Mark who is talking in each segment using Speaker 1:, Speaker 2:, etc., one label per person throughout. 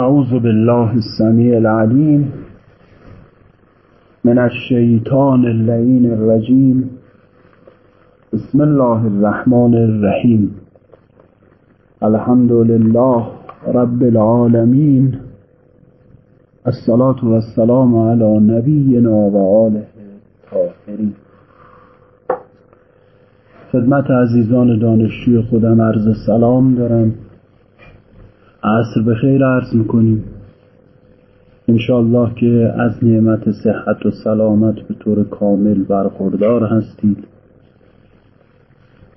Speaker 1: أعوذ بالله السميع العليم من الشيطان اللعين الرجيم. بسم الله الرحمن الرحيم. الحمد لله رب العالمين. الصلاة والسلام على نبينا وآله الطاهرين. خدمت عزیزان دانشجوی خودم عرض سلام دارم. عصر به خیر عرض می‌کنیم. انشالله که از نعمت صحت و سلامت به طور کامل برخوردار هستید.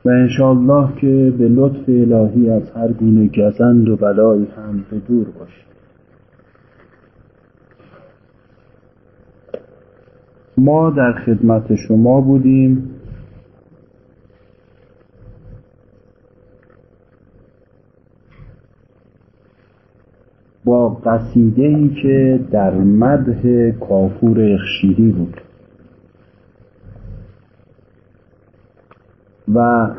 Speaker 1: و انشالله که به لطف الهی از هر گونه گزند و بلایی هم به دور باشید. ما در خدمت شما بودیم. با قصیده ای که در مده کافور اخشیری بود. و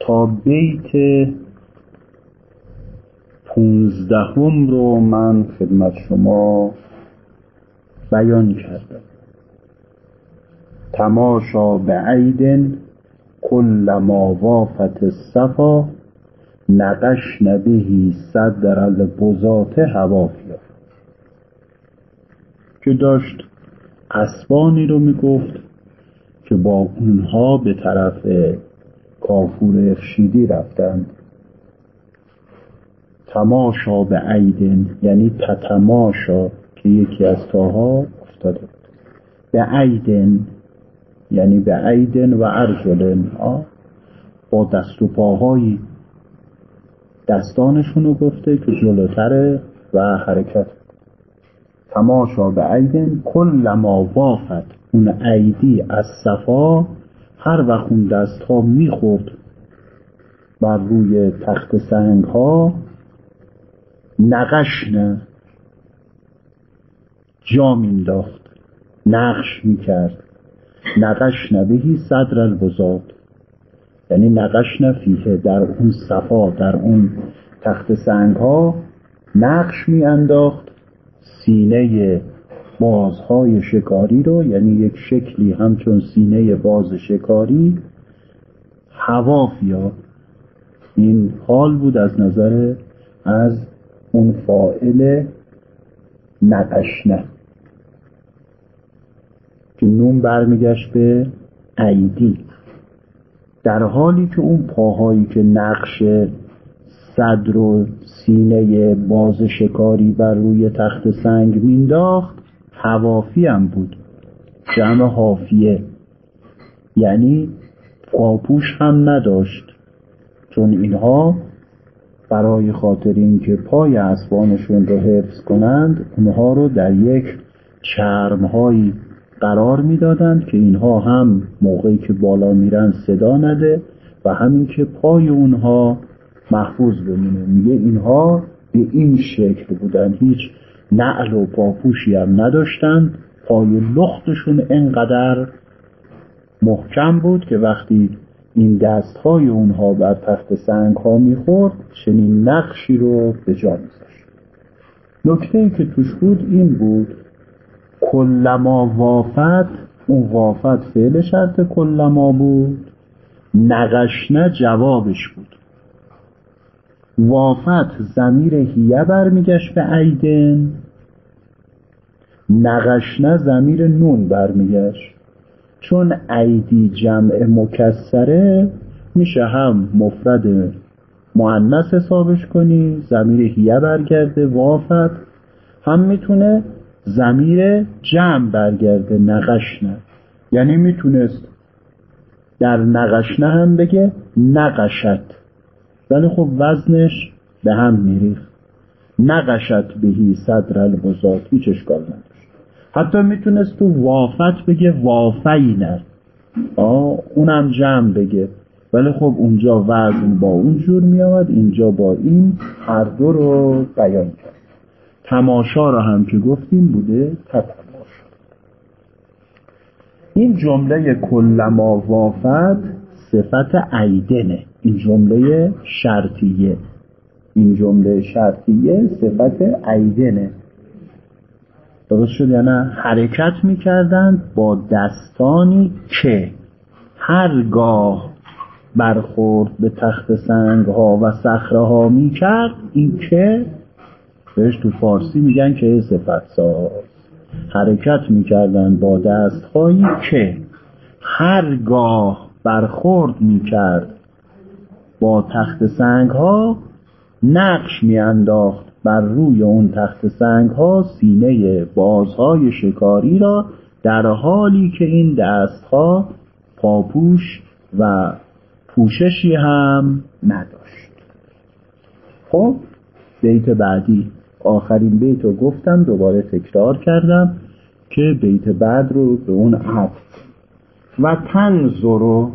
Speaker 1: تا بیت پونزدهم رو من خدمت شما بیان کردم. تماشا به عیدن کل ما وافت نقش نبهی صدر البزات هوافیا که داشت اسبانی رو می‌گفت که با اونها به طرف کافور اخشیدی رفتند. تماشا به عیدن یعنی تتماشا که یکی از تاها افتاده به عیدن یعنی به عیدن و ارجلن با دست و پاهایی دستانشون رو گفته که جلوتره و حرکت. تماشا به عیدن کل ما وافت اون عیدی از صفا هر وقت اون دست ها می‌خورد بر روی تخت سنگ ها نقش نه جا مینداخت نقش می‌کرد. نقش نبهی صدر البزاد یعنی نقش نفیه در اون صفا در اون تخت سنگ ها نقش میانداخت. سینه بازهای شکاری رو یعنی یک شکلی همچون سینه باز شکاری هوافیا این حال بود از نظر از اون فائل نقشنه. که نون برمیگشت به عیدی در حالی که اون پاهایی که نقش صدر و سینه باز شکاری بر روی تخت سنگ مینداخت هوافی هم بود. جمع حافیه. یعنی پاپوش هم نداشت. چون اینها برای خاطر اینکه پای اسبانشون رو حفظ کنند اونها رو در یک چرمهایی قرار می‌دادند که اینها هم موقعی که بالا میرن صدا نده و همین که پای اونها محفوظ بمونه. میگه اینها به این شکل بودن. هیچ نعل و پاپوشی هم نداشتند. پای لختشون انقدر محکم بود که وقتی این دستهای اونها بر تخت سنگ ها می‌خورد چنین نقشی رو به جا میذاشت. نکته ای که توش بود این بود کلما وافت اون وافت فعل شرط کلما بود. نقشنه جوابش بود. وافت زمیر هیه برمیگشت به عیدن. نقشنه زمیر نون برمیگشت. چون عیدی جمع مکسره میشه هم مفرد معنس حسابش کنی زمیر هیه برگرده وافت. هم می‌تونه زمیر جمع برگرده نقشنه. یعنی می‌تونست در نقشنه هم بگه نقشت. ولی خب وزنش به هم میریخت. نقشت بهی صدر البزاد هیچ اشکال نداشت. حتی می‌تونست تو وافت بگه وافینه آه اونم جمع بگه. ولی خب اونجا وزن با اون جور اینجا با این هر دو رو بیان کرد. تماشا را هم که گفتیم بوده تتماشا. این جمله کلما وافت صفت عیدنه این جمله شرطیه. این جمله شرطیه صفت عیدنه درست شد یا نه؟ حرکت می‌کردند با دستانی که هرگاه برخورد به تخت سنگ ها و صخره ها می‌کرد این که بهش تو فارسی میگن که صفت ساز حرکت می‌کردن با دستهایی که هرگاه برخورد می‌کرد با تخت سنگ ها نقش میانداخت بر روی اون تخت سنگ ها سینه بازهای شکاری را در حالی که این دستها پاپوش و پوششی هم نداشت. خب بیت بعدی. آخرین بیت رو گفتم دوباره تکرار کردم که بیت بعد رو به اون عطف. و تنظر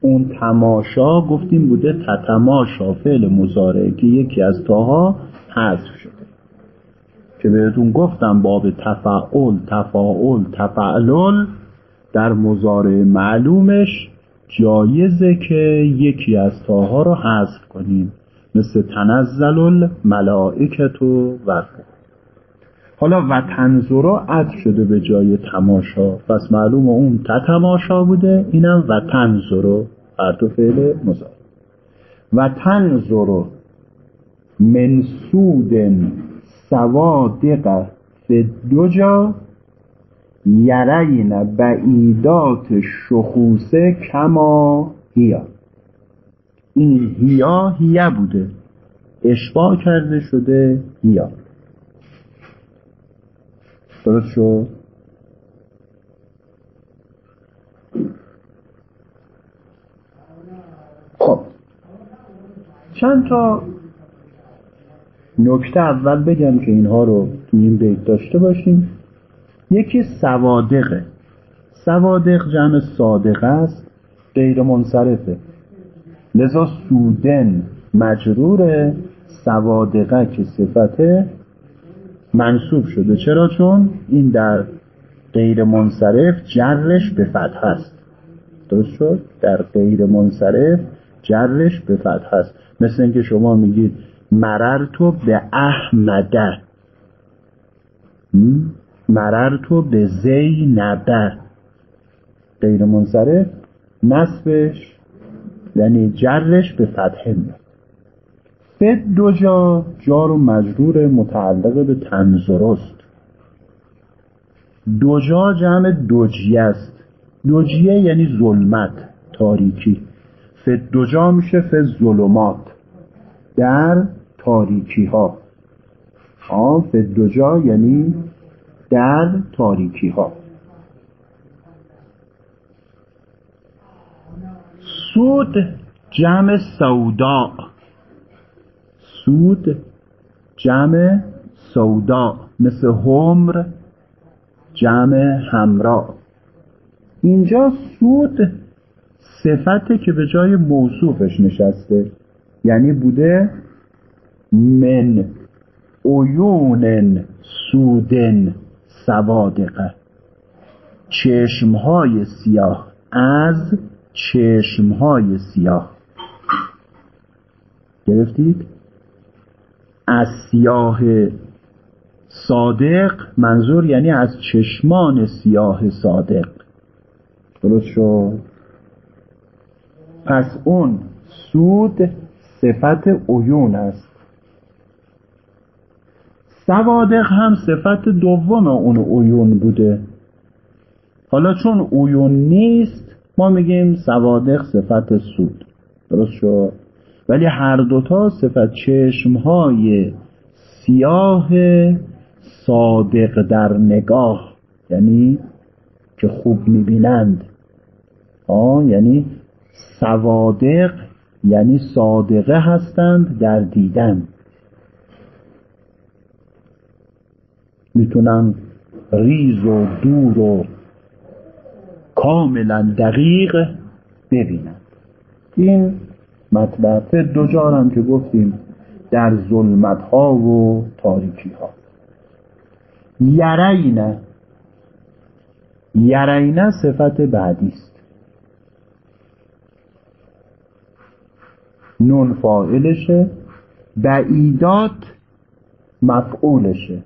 Speaker 1: اون تماشا گفتیم بوده تتماشا فعل مزارعه که یکی از تاها حذف شده. که بهتون گفتم باب تفعل تفاعل تفعلل در مزارع معلومش جایزه که یکی از تاها رو حذف کنیم. مثل تنزل الملائکت و حالا و تنظرا عطف شده به جای تماشا. پس معلوم اون تتماشا بوده اینم و تنظرا هر دو فعل مضارع. و تنظر منسود سوادق فی جا یرین بعیدات شخوصه کما هیا. این هیا هیه بوده اشباه کرده شده هیا درست شد؟ خب. چند تا نکته اول بگم که اینها رو تو این بیت داشته باشیم. یکی سوادقه. سوادق جمع صادقه است غیر منصرفه. لذا سودن مجرور سوادقه که صفته منصوب شده. چرا؟ چون این در غیر منصرف جرش به فتح است. درست شد؟ در غیر منصرف جرش به فتح است. مثل اینکه شما میگید مرر تو به احمده مرر تو به زینبه غیر منصرف نصبش یعنی جرش به فتحه میاد. به دو جا جار و مجرور متعلق به تنظرست دو جا جمع دوجیه است. دوجیه یعنی ظلمت تاریکی. فد دو جا میشه ف ظلمات. در تاریکی ها آه فد دو جا یعنی در تاریکی ها سود جمع سودا. سود جمع سودا. مثل همر جمع همرا اینجا سود صفته که به جای موصوفش نشسته. یعنی بوده من. عیون سودن سوادقه. چشمهای سیاه از چشمهای سیاه. گرفتید؟ از سیاه صادق منظور یعنی از چشمان سیاه صادق. درست شد؟ پس اون سود صفت عیون است. سوادق هم صفت دوم اون عیون بوده. حالا چون عیون نیست ما میگیم سوادق صفت سود. درست شد؟ ولی هر دوتا صفت چشمهای سیاه صادق در نگاه یعنی که خوب می‌بینند. آه یعنی سوادق یعنی صادقه هستند در دیدن. می‌تونن ریز و دور و کاملا دقیق ببینند این مطلب دو جارم که گفتیم در ظلمت ها و تاریکی ها یرینه. یرینه صفت بعدی است. نون فاعلشه بعیدات مفعولشه.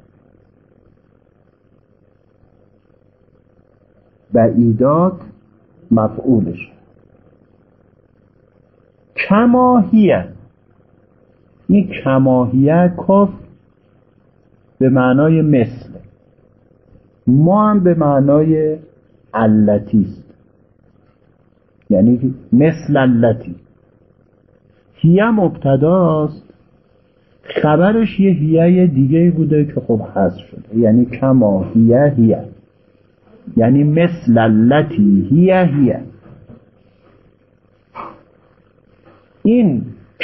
Speaker 1: بعیدات مفعولشه کماهیه این کماهیه کف به معنای مثل. ما هم به معنای علتی است. یعنی مثل علتی. هیه مبتداست. خبرش یه هیه دیگه بوده که خب حذف شده. یعنی کما هیه هیه. یعنی مثل التی هیه هیه. این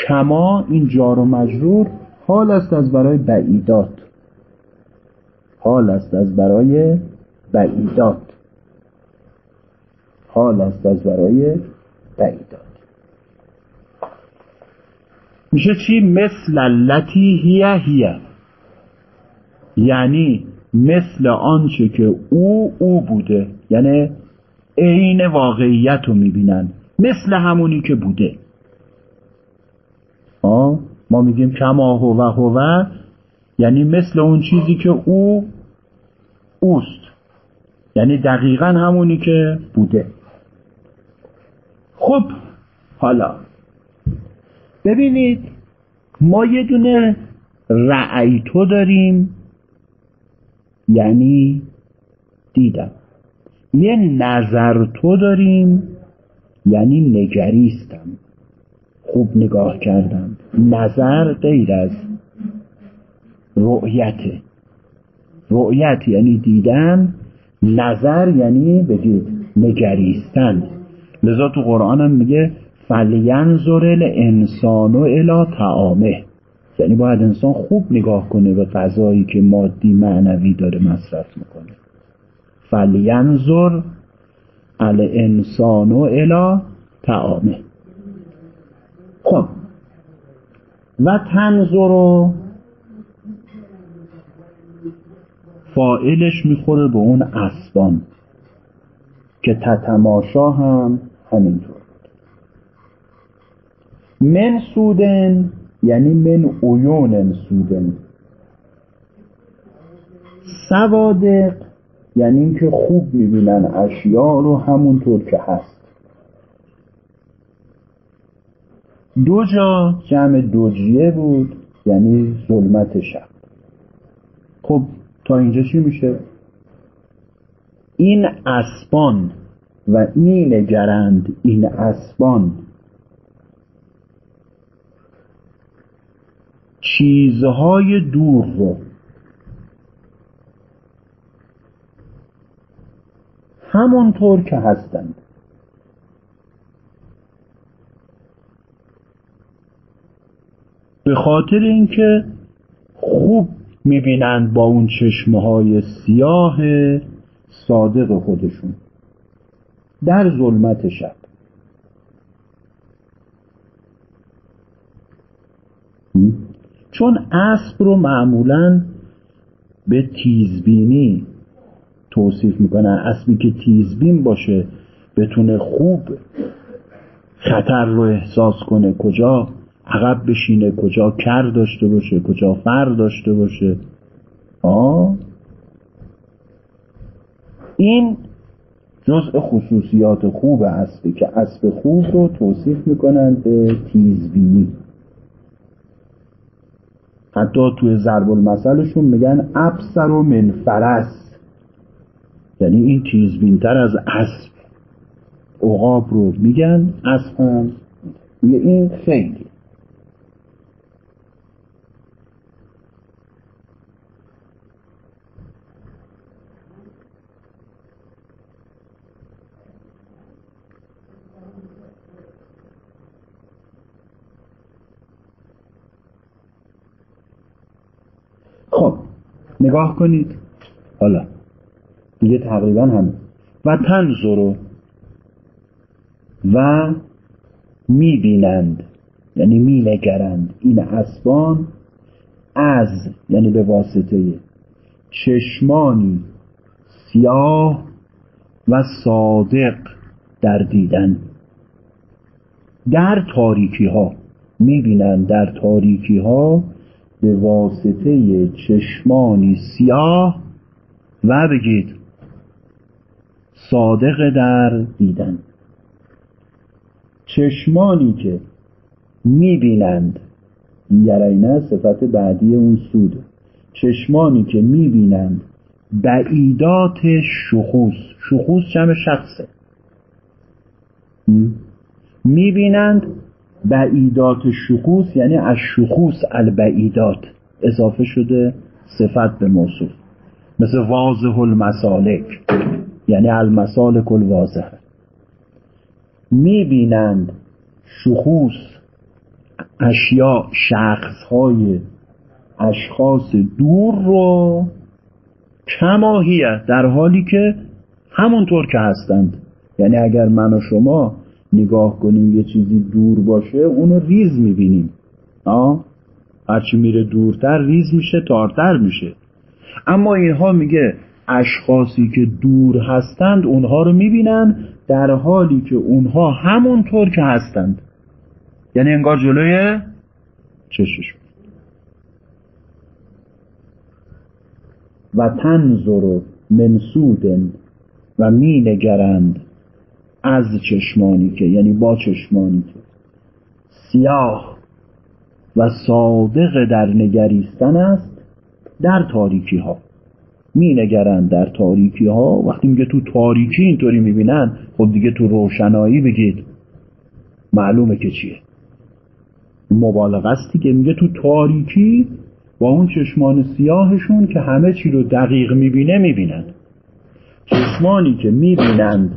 Speaker 1: کما این جار و مجرور حال است از برای بعیدات. حال است از برای بعیدات. حال است از برای بعیدات. میشه چی؟ مثل التی هیه هیه. یعنی مثل آنچه که او او بوده. یعنی عین واقعیت رو می‌بینن. مثل همونی که بوده. آه؟ ما میگیم کما هو هو یعنی مثل اون چیزی که او اوست. یعنی دقیقا همونی که بوده. خب حالا ببینید ما یه دونه رعیتو داریم. یعنی دیدم. یه نظر تو داریم یعنی نگریستم. خوب نگاه کردم. نظر غیر از رؤیته رؤیت یعنی دیدن نظر یعنی بگید نگریستن. لذا تو قرآن هم میگه فلینظر الانسان الی طعامه. یعنی باید انسان خوب نگاه کنه به غذایی که مادی معنوی داره مصرف می‌کنه. فلینظر الانسان الی طعامه. خب. و تنظر فائلش می‌خوره به اون اسبان که تتماشا هم همینطور. من سودن یعنی من عیون سودن. سوادق یعنی اینکه خوب می‌بینن اشیاء رو همونطور که هست. دو جا جمع دوجیه بود یعنی ظلمت شب. خب تا اینجا چی میشه؟ این اسبان و نگرند این اسبان چیزهای دور رو. همونطور که هستند. به خاطر اینکه خوب می‌بینند با اون چشمه های سیاه صادق خودشون. در ظلمت شب. چون اسب رو معمولا به تیزبینی توصیف می‌کنن. اسبی که تیزبین باشه بتونه خوب خطر رو احساس کنه. کجا عقب بشینه کجا کر داشته باشه کجا فر داشته باشه. آه این جزء خصوصیات خوب اسبی که اسب خوب رو توصیف می‌کنن به تیزبینی. حتی توی ضرب المثلشون میگن ابسر و من فرس. یعنی این تیزبینتر از اسب. عقاب رو میگن اسب هم. میگه این خیلی. خب نگاه کنید. حالا دیگه تقریبا همه و تنظرو و می‌بینند یعنی مینگرند این اسبان از یعنی به واسطه چشمانی سیاه و صادق در دیدن. در تاریکی ها می‌بینند در تاریکی ها به واسطه چشمانی سیاه و بگید صادق در دیدن. چشمانی که می‌بینند. یرینه صفت بعدی اون سود. چشمانی که می‌بینند. بعیدات شخوص. شخوص جمع شخصه. می‌بینند بعیدات شخوص یعنی از شخوص البعیدات اضافه شده صفت به موصول مثل واضح المسالک یعنی المسالک الواضحه می‌بینند شخوص اشیاء شخصهای اشخاص دور رو کماهیه در حالی که همونطور که هستند. یعنی اگر من و شما نگاه کنیم یه چیزی دور باشه اونو ریز می‌بینیم. آه هرچی میره دورتر ریز میشه تارتر میشه. اما اینها میگه اشخاصی که دور هستند اونها رو می‌بینن در حالی که اونها همونطور که هستند. یعنی انگار جلوی چشش و تنظر منسودن و می نگرند. از چشمانی که یعنی با چشمانی که. سیاه و صادق در نگریستن است در تاریکی ها می نگرند در تاریکی ها وقتی میگه تو تاریکی اینطوری می‌بینن خب دیگه تو روشنایی بگید. معلومه که چیه. مبالغه است که میگه تو تاریکی با اون چشمان سیاهشون که همه چی رو دقیق می‌بینه می‌بینن. چشمانی که می‌بینند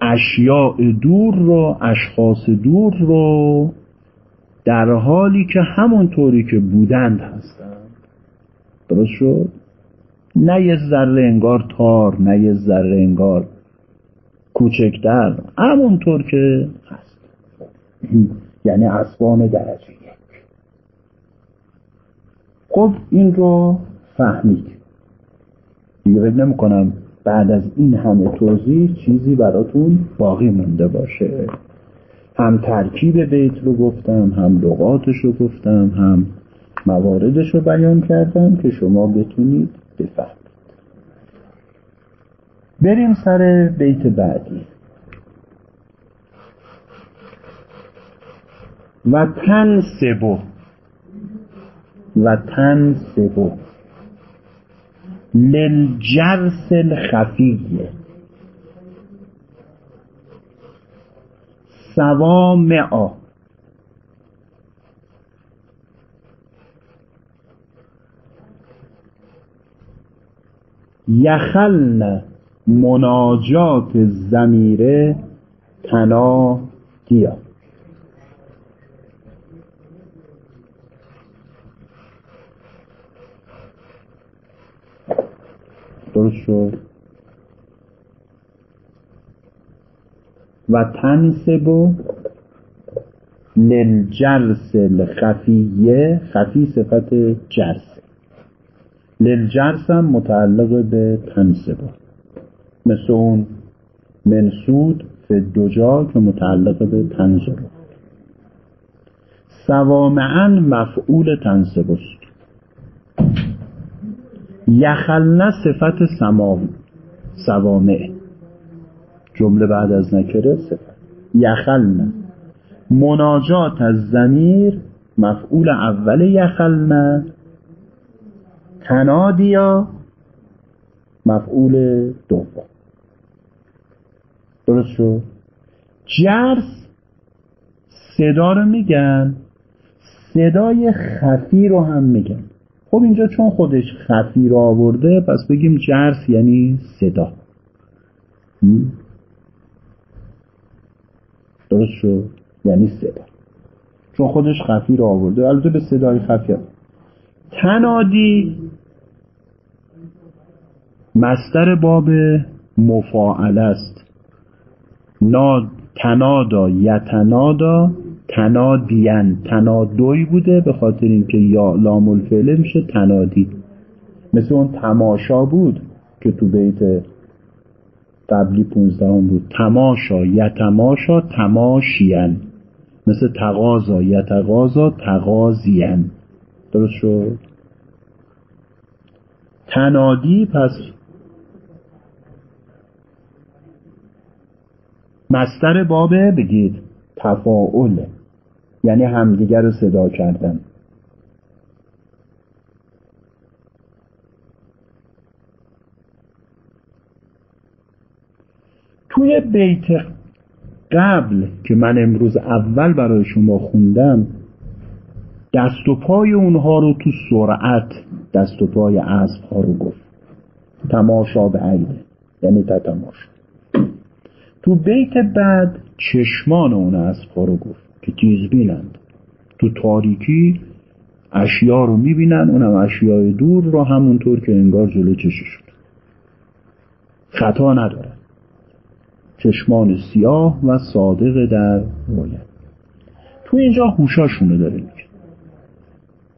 Speaker 1: اشیاء دور رو اشخاص دور رو در حالی که همونطوری که بودند هستند. درست شد؟ نه یه ذره انگار تار نه یه ذره انگار کوچکتر همونطور که هست. یعنی اسبان درجه یک. خب این رو فهمید. دیگه فکر نمی کنم بعد از این همه توضیح چیزی براتون باقی مونده باشه. هم ترکیب بیت رو گفتم هم لغاتش رو گفتم هم مواردش رو بیان کردم که شما بتونید بفهمید. بریم سر بیت بعدی. و تنسبو و تنسبو للجرس الخفیه سوامعا یخلن مناجات زمیره تنادیا درست شد. و تنسب للجرس الخفیه خفی صفت جرس للجرس هم متعلق به تنسب. مثل اون منسود فدوجا که متعلق به تنزل سوامعا مفعول تنسب است. یخلنه صفت سماوی سوامع. جمله بعد از نکره صفت. یخلنه مناجات از زمیر مفعول اول یخلنه تنادیا مفعول دوم. درست شد؟ جرس صدا رو میگن صدای خفی رو هم میگن. خب اینجا چون خودش خفی رو آورده پس بگیم جرس یعنی صدا. درست شد؟ یعنی صدا. چون خودش خفی رو آورده. البته به صدای خفی هم. تنادی مستر باب مفاعله است. ناد تنادا یتنادا تنادین. تنادوی بوده به خاطر اینکه یا لام الفعله میشه تنادی. مثل اون تماشا بود که تو بیت قبلی پونزدهم بود. تماشا یتماشا تماشین. مثل تقاضا یتقاضا تقاضیان درست شد؟ تنادی پس مستر بابه بگید. تفاعل. یعنی همدیگر رو صدا کردن. توی بیت قبل که من امروز اول برای شما خوندم دست و پای اونها رو تو سرعت دست و پای اسب ها رو گفت. تماشا به عیده یعنی تماشا تو بیت بعد چشمان اون اسب ها رو گفت. که تیز بینند تو تاریکی اشیا رو می‌بینن اونم اشیای دور رو همونطور که انگار جلو چششون خطا نداره. چشمان سیاه و صادق در رویت تو اینجا هوشاشونو داره میگه.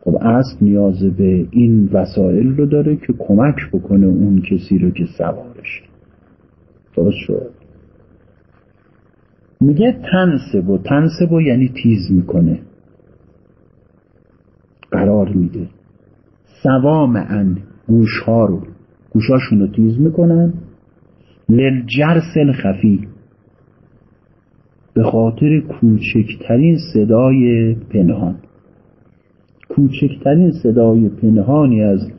Speaker 1: خب اسب نیاز به این وسایل رو داره که کمک بکنه اون کسی رو که سوارش درست شد؟ میگه تنسب و تنسب و یعنی تیز می‌کنه. قرار میده. سوام ان گوش ها رو. گوشاشون رو تیز می‌کنن. للجرس الخفی. به خاطر کوچکترین صدای پنهان. کوچکترین صدای پنهانی از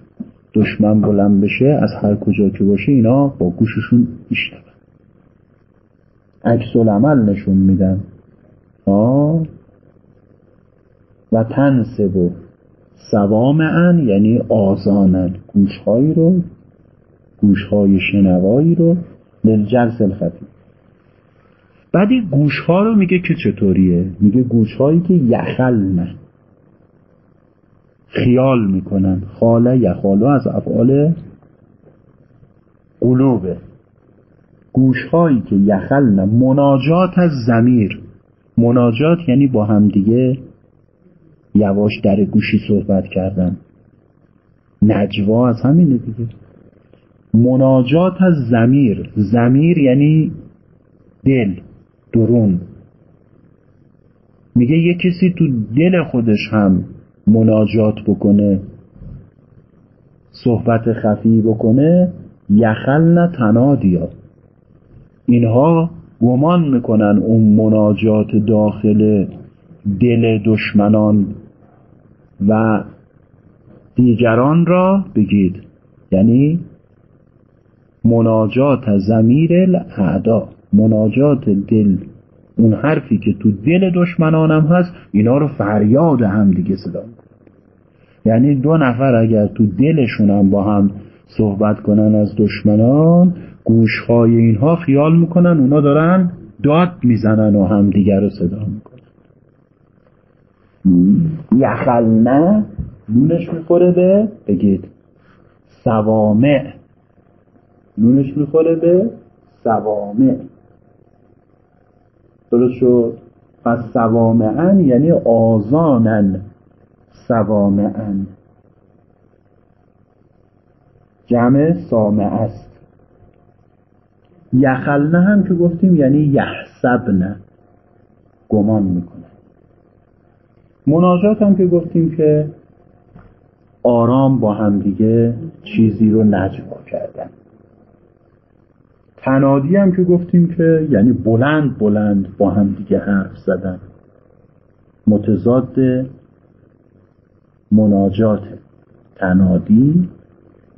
Speaker 1: دشمن بلند بشه از هر کجا که باشه اینا با گوششون میشنون عکس العمل نشون میدن. آه. و تنسب و ان یعنی آزانن. گوشهایی رو گوشهای شنوایی رو. للجلس الخفی بعد این گوشها رو میگه که چطوریه؟ میگه گوشهایی که یخلن خیال می‌کنن. خاله یخالو از افعال قلوبه. گوشهایی که یخلن مناجات از زمیر مناجات یعنی با همدیگه یواش در گوشی صحبت کردن. نجوا از همینه دیگه. مناجات از زمیر زمیر یعنی دل درون. میگه یه کسی تو دل خودش هم مناجات بکنه صحبت خفی بکنه یخلن تنادیا. اینها گمان می‌کنن اون مناجات داخل دل دشمنان و دیگران را بگید یعنی مناجات زمیر الاعدا مناجات دل اون حرفی که تو دل دشمنانم هست اینا رو فریاد هم دیگه صدا یعنی دو نفر اگر تو دلشون با هم صحبت کنن از دشمنان گوشهای اینها خیال می‌کنن اونا دارن داد می‌زنن و هم دیگر رو صدا می‌کنن. یخلنه نونش می‌خوره به بگید. سوامع. نونش می‌خوره به سوامع. درست شد؟ پس سوامعن یعنی آزانن سوامعن جمع سامع است. یخلنه هم که گفتیم یعنی یحسبنه گمان می‌کنه. مناجات هم که گفتیم که آرام با همدیگه چیزی رو نجوا کردن. تنادی هم که گفتیم که یعنی بلند بلند با هم دیگه حرف زدن. متضاد مناجات تنادی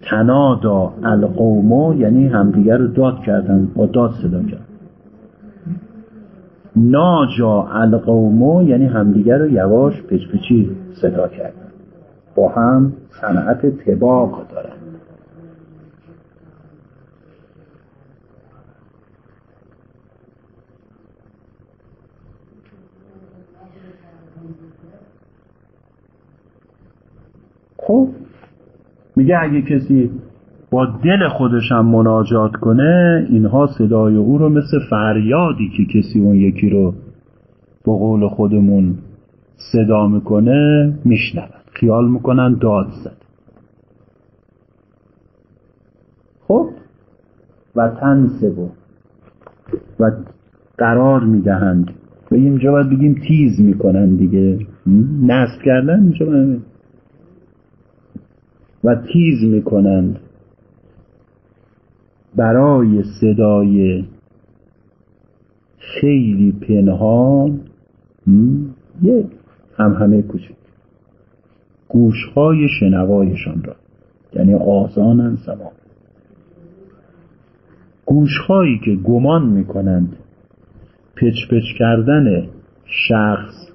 Speaker 1: تنادا القومو یعنی همدیگه رو داد کردن با داد صدا کردن ناجا القومو یعنی همدیگه رو یواش پچپچی صدا کردن با هم صنعت تباق دارن. خب میگه اگه کسی با دل خودش هم مناجات کنه اینها صدای او رو مثل فریادی که کسی اون یکی رو به قول خودمون صدا می‌کنه میشنون. خیال می‌کنن داد زد. خب؟ و تنسبو و قرار می‌دهند. و اینجا باید بگیم تیز می‌کنن دیگه. نصب کردن اینجا باید. و تیز می‌کنند. برای صدای خیلی پنهان یه هم همه کوچک. گوشهای شنوایشان را یعنی آزانن سما گوشهایی که گمان می‌کنند پچ پچ کردن شخص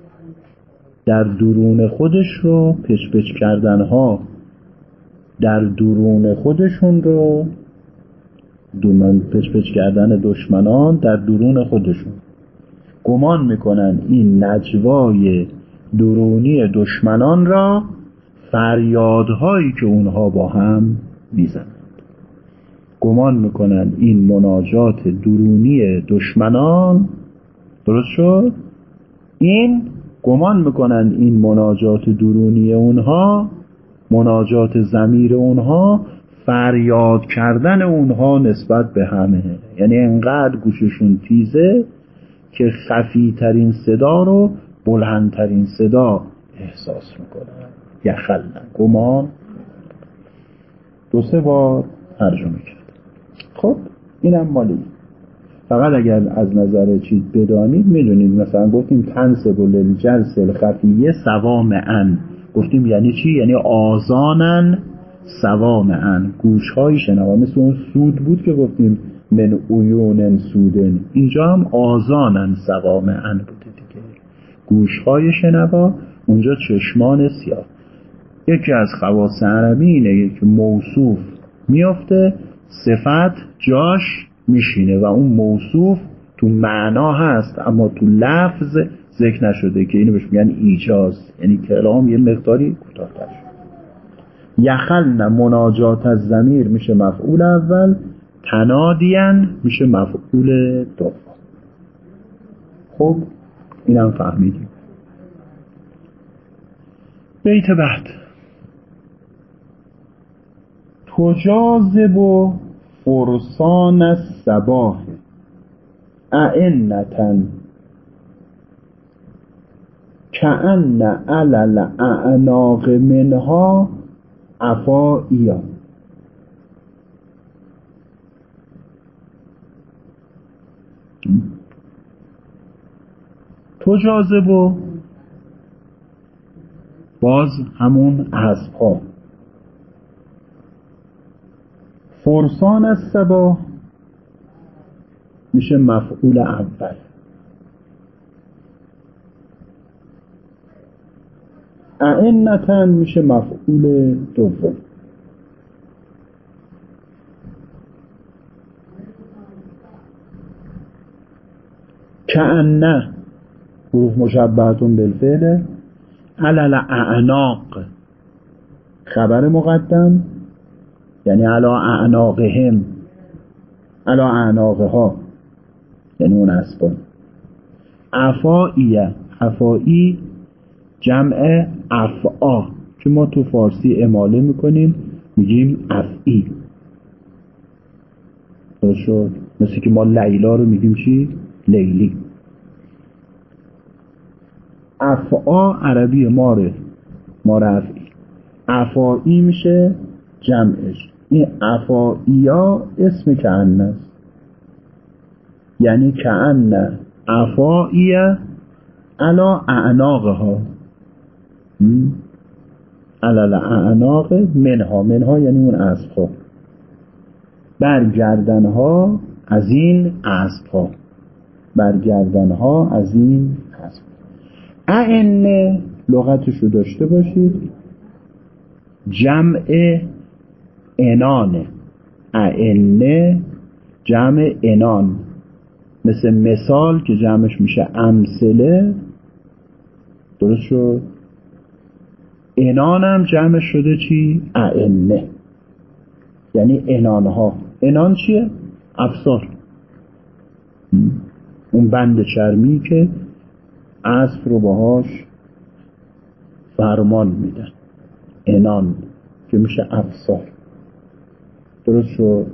Speaker 1: در درون خودش رو پچ پچ کردن ها در درون خودشون رو دومن پچ کردن دشمنان در درون خودشون. گمان می‌کنن این نجوای درونی دشمنان را فریادهایی که اونها با هم می‌زنند. گمان می‌کنن این مناجات درونی دشمنان درست شد؟ این گمان می‌کنن این مناجات درونی اونها مناجات زمیر اونها فریاد کردن اونها نسبت به همه. یعنی انقدر گوششون تیزه که خفی ترین صدا رو بلندترین صدا احساس می‌کنن. یخلن گمان. دو سه بار ترجمه کرد. خب اینم مالی. فقط اگر از نظر چیز بدانید می‌دونید مثلا گفتیم تنسب للجلس الخفیه سوام ان گفتیم یعنی چی؟ یعنی آزانن سوام ان گوش های شنوا. مثل اون سود بود که گفتیم من اویون سودن. اینجا هم آزانن سوام ان بوده دیگه. گوش های شنوا اونجا چشمان سیاه. یکی از خواص عربی اینه که موصوف میافته صفت جاش میشینه و اون موصوف تو معنا هست اما تو لفظ ذکر نشده که اینو بهش میگن ایجاز. یعنی کلام یه مقداری کوتاه‌تر یخلن مناجات از زمیر میشه مفعول اول تنادیان میشه مفعول دوم. خب اینم فهمیدیم. بیت بعد. تجازب و فرسان الصباح. اعنتن کأن علل اعناق منها افائیا تو جاذب باز همون اسبها فرسان از سبا میشه مفعول اول. اعنتن میشه مفعول دوم. کأنه حروف مشبهتون بالفعل. علل اعناق. خبر مقدم. یعنی علا اعناقهم. علا اعناقها. یعنی اون اسبان. افائیه افائی جمع افعا که ما تو فارسی اماله می‌کنیم میگیم افعی. شد؟ مثل که ما لیلا رو میگیم چی؟ لیلی. افعا عربی ماره ماره افعی. افعی میشه جمعش. این افعیا اسم کهن است. یعنی کهن افعیه علا اعناقها. علل اعناق منها. منها یعنی اون اسبها. برگردنها از این اسبها. برگردنها از این اسب. اعنه لغتش رو داشته باشید. جمع انانه اعنه جمع انان. مثل مثال که جمعش میشه امثله. درست شد؟ انانم جمع شده چی؟ اعنه یعنی انانها. انان چیه؟ افسار. اون بند چرمی که اسب رو باهاش فرمان میدن. انان که میشه افسار. درست شد؟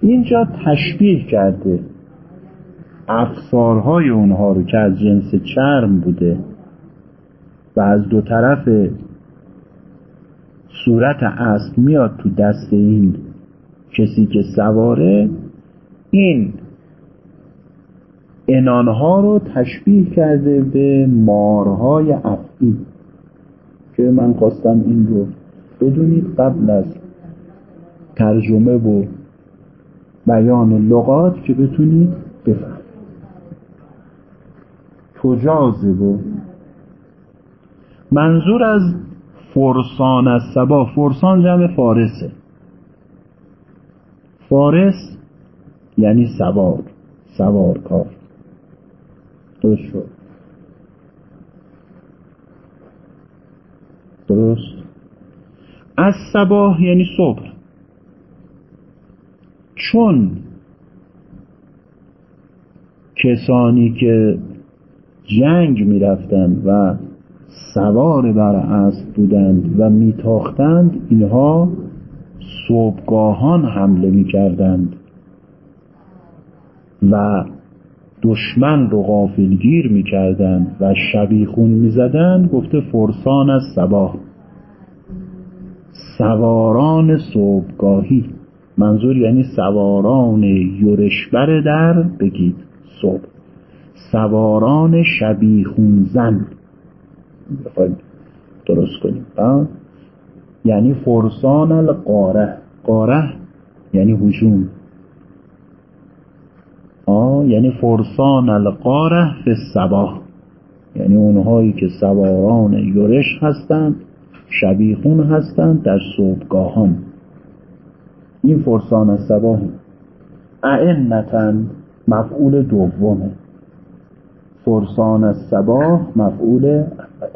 Speaker 1: اینجا تشبیه کرده افسارهای اونها رو که از جنس چرم بوده و از دو طرف صورت اسب میاد تو دست این کسی که سواره این انانها رو تشبیه کرده به مارهای افعی. که من خواستم این رو بدونید قبل از ترجمه و بیان لغات که بتونید بفهمید. تجازه و منظور از فرسان از سبا. فرسان جمع فارسه. فارس یعنی سوار. سوارکار درست شد. درست. از صباح یعنی صبح. چون کسانی که جنگ می‌رفتند و سوار بر اسب بودند و میتاختند اینها صبحگاهان حمله می‌کردند و دشمن رو غافلگیر می‌کردند و شبیخون می‌زدند گفته فرسان از سباه سواران صبحگاهی. منظور یعنی سواران یورشبر در بگید صبح. سواران شبیخون زن بخواید درست کنیم. یعنی فرسان القاره قاره یعنی هجوم. آه یعنی فرسان القاره فی سباه یعنی اونهایی که سواران یورش هستند شبیخون هستند در صبحگاهان. این فرسان السباهی اعنتن مفعول دومه. فرسان السباه مفعول اول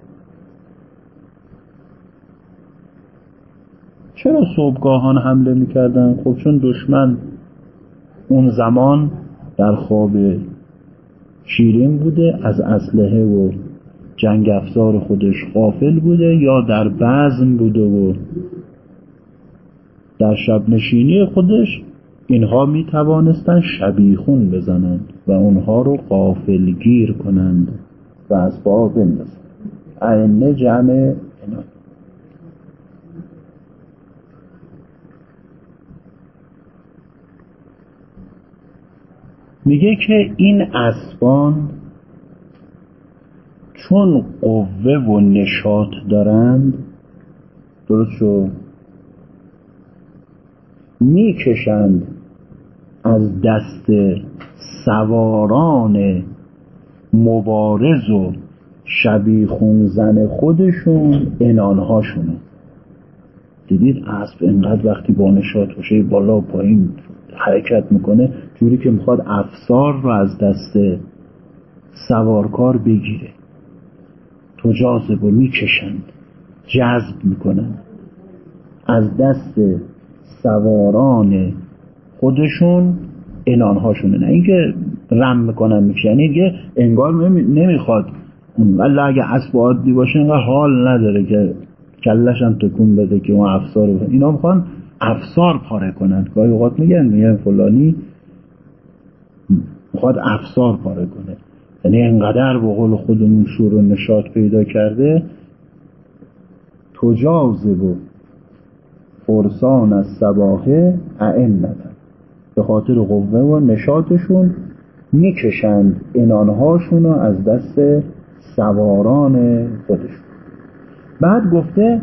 Speaker 1: چرا صبحگاهان حمله می‌کردن؟ خب چون دشمن اون زمان در خواب شیرین بوده از اسلحه و جنگ افزار خودش غافل بوده یا در بزم بوده و در شب نشینی خودش اینها می توانستن شبیخون بزنند و اونها رو غافلگیر کنند و از بار بندازند. اینه جمع میگه که این اسبان چون قوه و نشاط دارند درست شو می‌کشند از دست سواران مبارز و شبیخون زن خودشون انانهاشونو دیدید اسب انقدر وقتی با نشاط باشه بالا پایین حرکت می‌کنه جوری که می‌خواد افسار رو از دست سوارکار بگیره. تجازب و می‌کشند جذب می‌کنند. از دست سواران خودشون انانهاشونه نه اینکه رم می‌کنن میشه. یعنی دیگه انگار نمی‌خواد ولی اگه اسب عادی باشه انگار حال نداره که کلش هم تکون بده که اون افسار بده. اینا می‌خوان افسار پاره کنن. گاهی اوقات میگن میگن فلانی می‌خواد افسار پاره کنه. یعنی انقدر به قول خودمون شور و نشاط پیدا کرده تجازه و فرسان از سباهه اعن ندن به خاطر قوه و نشاطشون می‌کشند انانهاشون رو از دست سواران خودشون. بعد گفته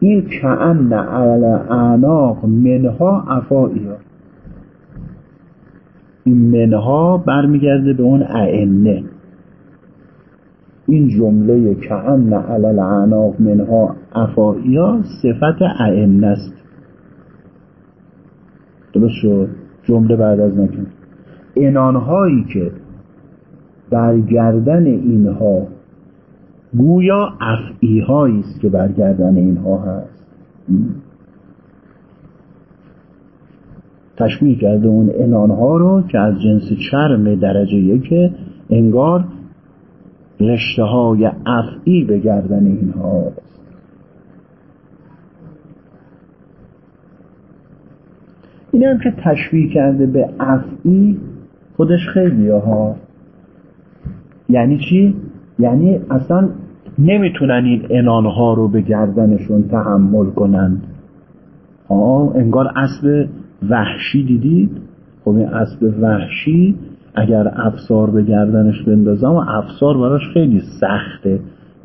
Speaker 1: این کعن علی اعناق منها افائی ها. این منها برمیگرده به اون ائنه این جمله کعن علی اعناق منها افائی ها صفت ائنه است. درست شد؟ جمله بعد از نکن انانهایی که برگردن اینها گویا افعی است که برگردن اینها هست. تشبیه کرده اون انانها رو که از جنس چرم درجه یک انگار رشته های افعی به گردن اینها این هم که تشبیه کرده به افعی خودش خیلی ها. یعنی چی؟ یعنی اصلا نمی‌تونن این انانها رو به گردنشون تحمل کنن. آه انگار اسب وحشی دیدید؟ خب این اسب وحشی اگر افسار به گردنش بندازم و افسار براش خیلی سخته.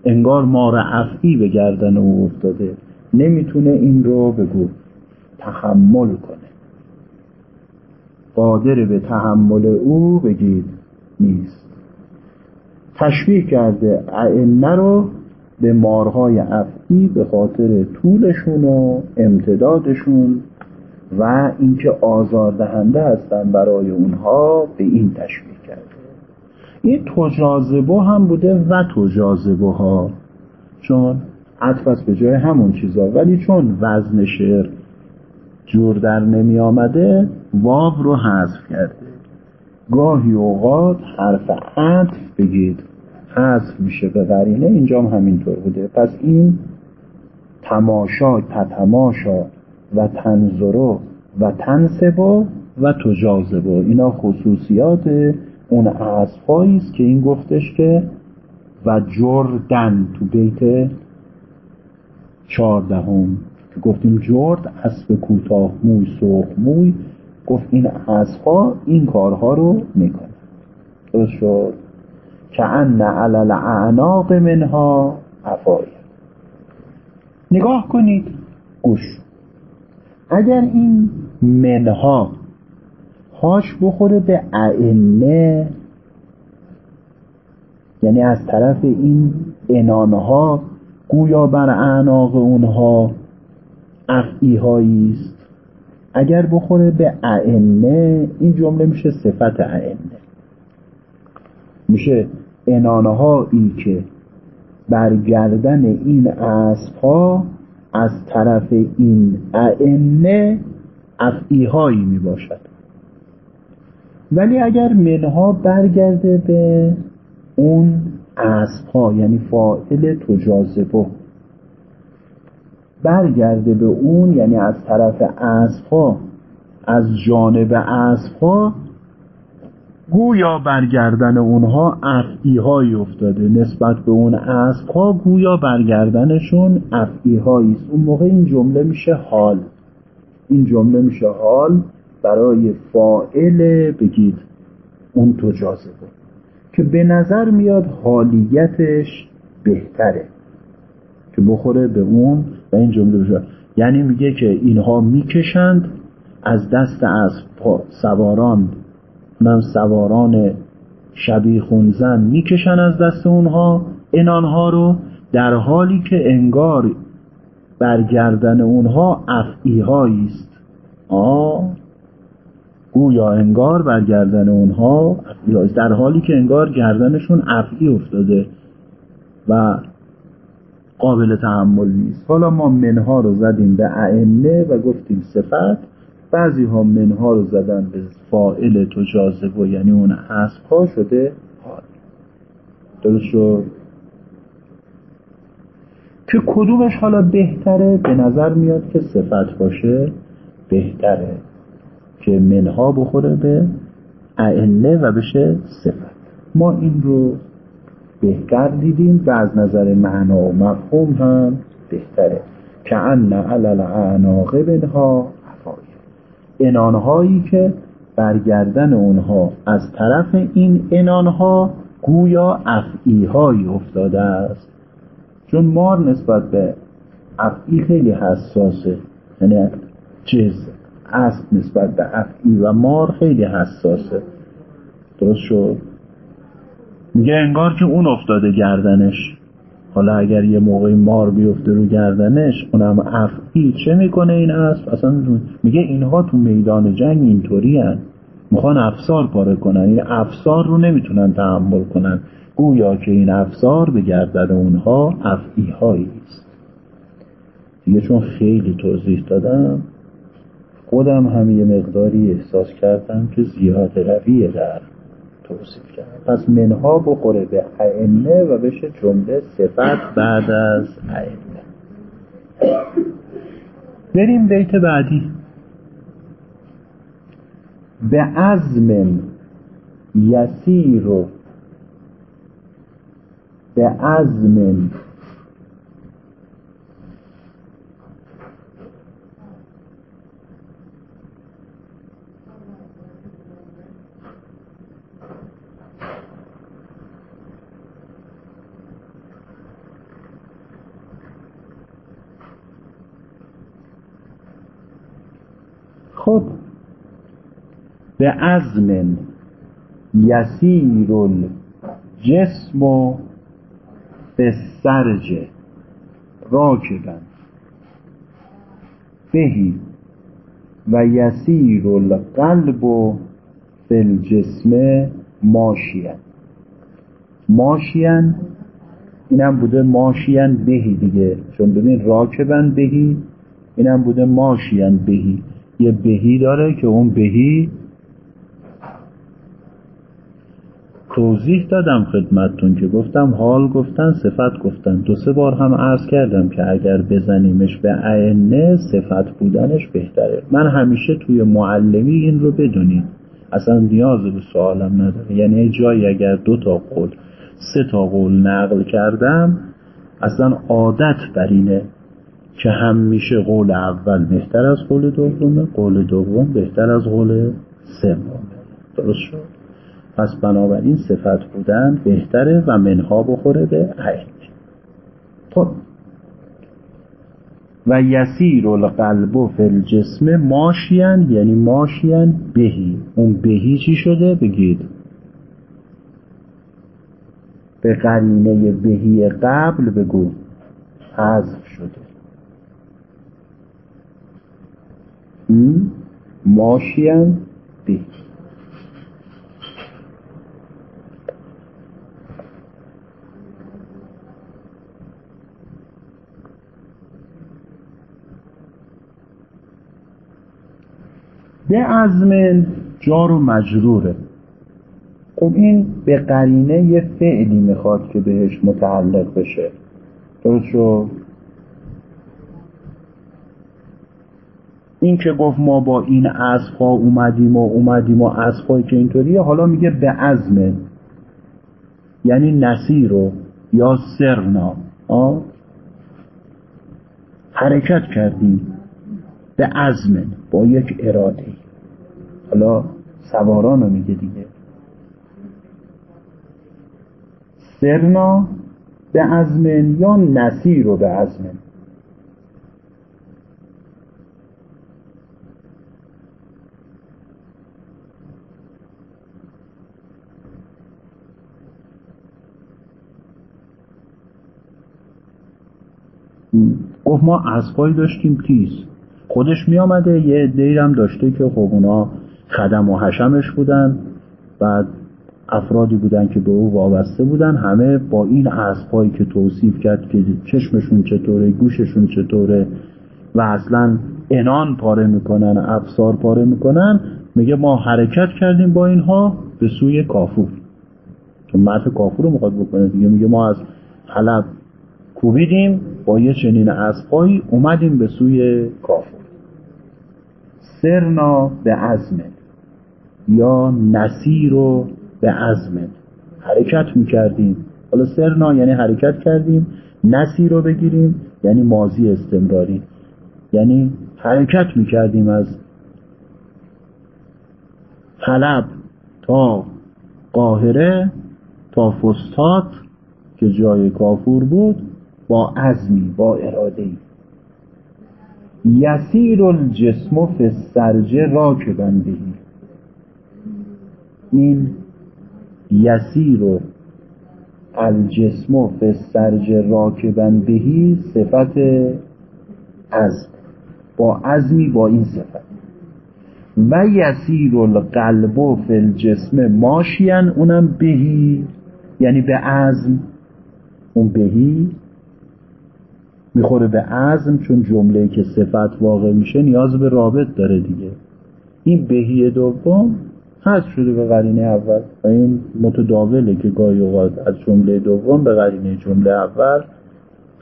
Speaker 1: انگار مار افعی به گردن او افتاده. نمی‌تونه این رو بگو تحمل کنه. قادر به تحمل او بگید نیست. تشبیه کرده ائنه رو به مارهای افعی به خاطر طولشون و امتدادشون و اینکه آزاردهنده هستن برای اونها به این تشبیه کرده. این تجازبه هم بوده و تجازبه ها چون عطف به جای همون چیزا. ولی چون وزن شعر جور در نمی آمده واو رو حذف کرده. گاهی اوقات حرف عطف بگید. حذف میشه به قرینه اینجا هم همینطور بوده. پس این تماشا تتماشا و تنظرو و تنسبا و تجازبا اینا خصوصیات اون اسبایی است که این گفتش که و جردن تو بیت چهاردهم. که گفتیم جرد اسب کوتاه موی سرخ موی. گفت این اسبها این کارها رو می‌کنه. درست شد؟ که ان علل اعناق منها افای نگاه کنید. گوش. اگر این منها هاش بخوره به ائنه یعنی از طرف این انانها گویا بر اعناق اونها افعی است. اگر بخوره به ائنه این جمله میشه صفت ائنه میشه انانهایی که برگردن این اسبها از طرف این ائنه افعی هایی می باشد ولی اگر منها برگرده به اون اسبها یعنی فاعل تجازبه برگرده به اون یعنی از طرف اسبها از جانب اسبها گویا برگردن اونها افعی هایی افتاده. نسبت به اون اسبها گویا برگردنشون افعی هایی است. اون موقع این جمله میشه حال. این جمله میشه حال برای فائل بگید. اون تجازبه که به نظر میاد حالیتش بهتره. که بخوره به اون و این جمله بشه یعنی میگه که اینها می‌کشند از دست اسب سواران. من سواران شبیه خونزن می‌کشن از دست اونها انانها رو در حالی که انگار برگردن اونها افعی است. آه گویا انگار برگردن اونها در حالی که انگار گردنشون افعی افتاده و قابل تحمل نیست. حالا ما منها رو زدیم به ائنه و گفتیم صفت. بعضی ها منها رو زدن به فائل و یعنی اون اسب ها شده حال. درست شد؟ که کدومش حالا بهتره؟ به نظر میاد که صفت باشه بهتره که منها بخوره به ائنه و بشه صفت. ما این رو بهتر دیدیم و از نظر معنا و مفهوم هم بهتره. که ان علل اعناق منها انانهایی که برگردن اونها از طرف این انانها گویا افعی هایی افتاده است. چون مار نسبت به افعی خیلی حساسه. یعنی جز اسب نسبت به افعی و مار خیلی حساسه. درست شد؟ میگه انگار که اون افتاده گردنش. حالا اگر یه موقعی مار بیفته رو گردنش اونم افعی چه می‌کنه این اسب اصلا میگه اینها تو میدان جنگ اینطوری هن. می‌خوان افسار پاره کنن. این افسار رو نمی‌تونن تحمل کنن. گویا که این افسار به گردن اونها افعی هایی است. دیگه چون خیلی توضیح دادم خودم هم یه مقداری احساس کردم که زیاد رویه در توصیف کرد پس منها بخوره به ائمه و بشه جمله صفت بعد از ائمه. بریم بیت بعدی. به عزم یسیر و به عزم خب به عزم یسیر الجسم و به سرج راکبا بهی و یسیر القلب و فی الجسم ماشین ماشین اینم بوده ماشین بهی دیگه. چون ببین راکبن بهی اینم بوده ماشین بهی. یه بهی داره که اون بهی توضیح دادم خدمتتون که گفتم حال گفتن صفت گفتن. دو سه بار هم عرض کردم که اگر بزنیمش به عینه صفت بودنش بهتره. من همیشه توی معلمی این رو بدونید اصلا نیاز به سوالم نداره یعنی جایی اگر دو تا قول سه تا قول نقل کردم اصلا عادت بر اینه که همیشه قول اول بهتر از قول دومه قول دوم بهتر از قول سومه درست شد؟ پس بنابراین صفت بودن بهتره و منها بخوره به عین خب. و یسیر القلب فی الجسم ماشین یعنی ماشین بهی. اون بهی چی شده؟ بگید. به قرینه بهی قبل بگو. حذف شده. ماشین بهی. به عزم جار و مجروره. خب این به قرینه یه فعلی می‌خواد که بهش متعلق بشه. درست شد؟ این که گفت ما با این اسبها اومدیم و اومدیم و اسبهایی که اینطوریه حالا میگه به عزم. یعنی نصیر رو یا سرنا. آه؟ حرکت کردیم. به عزم. با یک اراده. حالا سواران رو میگه دیگه. سرنا به عزمن یا نصیر رو به عزمن گفت ما اسبایی داشتیم تیز. خودش می آمده یه دیرم داشته که خب اونا خدم و حشمش بودن. بعد افرادی بودن که به او وابسته بودن. همه با این اسبهایی که توصیف کرد که چشمشون چطوره گوششون چطوره و اصلا انان پاره می‌کنن افسار پاره می‌کنن میگه ما حرکت کردیم با اینها به سوی کافور. چون مرد کافور رو می‌خواد بکنه دیگه. میگه ما از حلب کوبیدیم با یه چنین اسبهایی اومدیم به سوی کافور. سرنا به عزمه یا نسیر رو به عزمه حرکت می‌کردیم. حالا سرنا یعنی حرکت کردیم. نسیر رو بگیریم یعنی مازی استمراری. یعنی حرکت می‌کردیم از حلب تا قاهره تا فستات که جای کافور بود با عزمی با اراده یسیر الجسم فی السرج راکبا بهی. این یسیر الجسم فی السرج راکبا بهی صفت عزم. با عزمی با این صفت. و یسیر القلب فی الجسم ماشین اونم بهی یعنی به عزم. اون بهی می‌خوره به عزم چون جمله که صفت واقع میشه نیاز به رابط داره دیگه. این بهی دوم هست شده به قرینه اول و این متداوله که گاهی اوقات از جمله دوم به قرینه جمله اول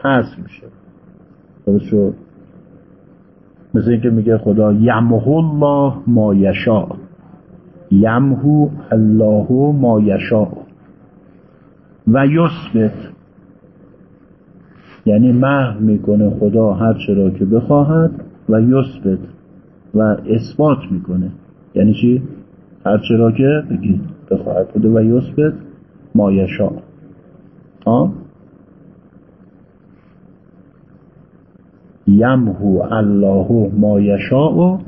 Speaker 1: هست میشه. درست شد؟ مثل اینکه میگه خدا یمه الله ما یشا. یمهو الله ما یشاء و یثبت. یعنی محو می‌کنه خدا هر چرا که بخواهد و یثبت و اثبات می‌کنه. یعنی چی؟ هر چرا که بگید بخواهد بوده و یثبت ما یشاء. ها یمهو الله ما یشاء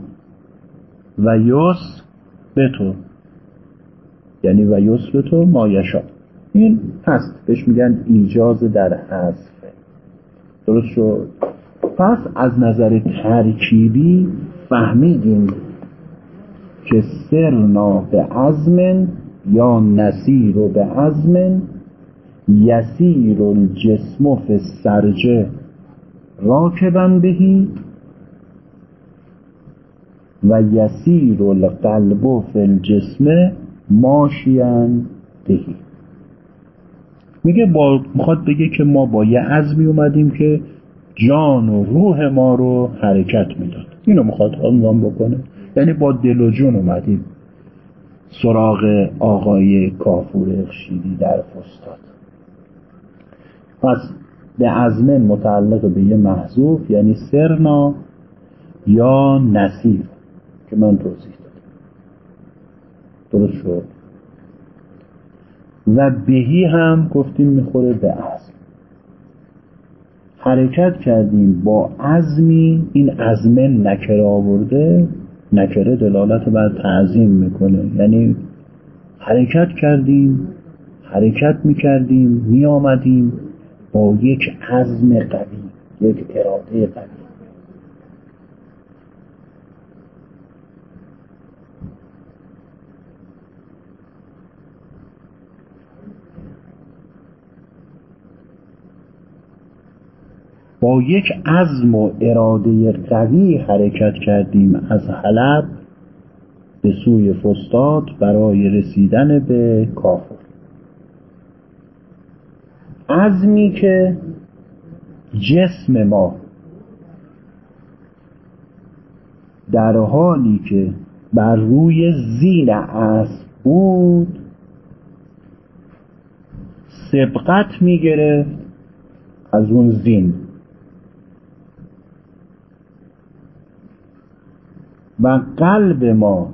Speaker 1: و یثبت. یعنی و یثبت ما یشاء. این هست. بهش میگن ایجاز در حذف. درست شد؟ پس از نظر ترکیبی فهمیدیم که سرنا به عزم یا نسیر به عزم یسیر الجسم فی السرجه راکبن بهی و یسیر القلب فی الجسم ماشیان بهی. میگه با می‌خواد بگه که ما با یه عزمی اومدیم که جان و روح ما رو حرکت می‌داد. اینو می‌خواد عنوان بکنه. یعنی با دل و جون اومدیم. سراغ آقای کافور اخشیدی در فستاد پس به عزمن متعلق به یه محذوف یعنی سرنا یا نصیر که من توضیح دادم. درست شد؟ و بهی هم گفتیم می‌خوره به عزم. حرکت کردیم با عزمی این عزمه نکره آورده نکره دلالت بر تعظیم می‌کنه. یعنی حرکت کردیم حرکت می‌کردیم میآمدیم با یک عزم قوی یک اراده قوی. با یک عزم و اراده قوی حرکت کردیم از حلب به سوی فستاد برای رسیدن به کافر. عزمی که جسم ما در حالی که بر روی زین اسب بود سبقت می گرفت از اون زین. و قلب ما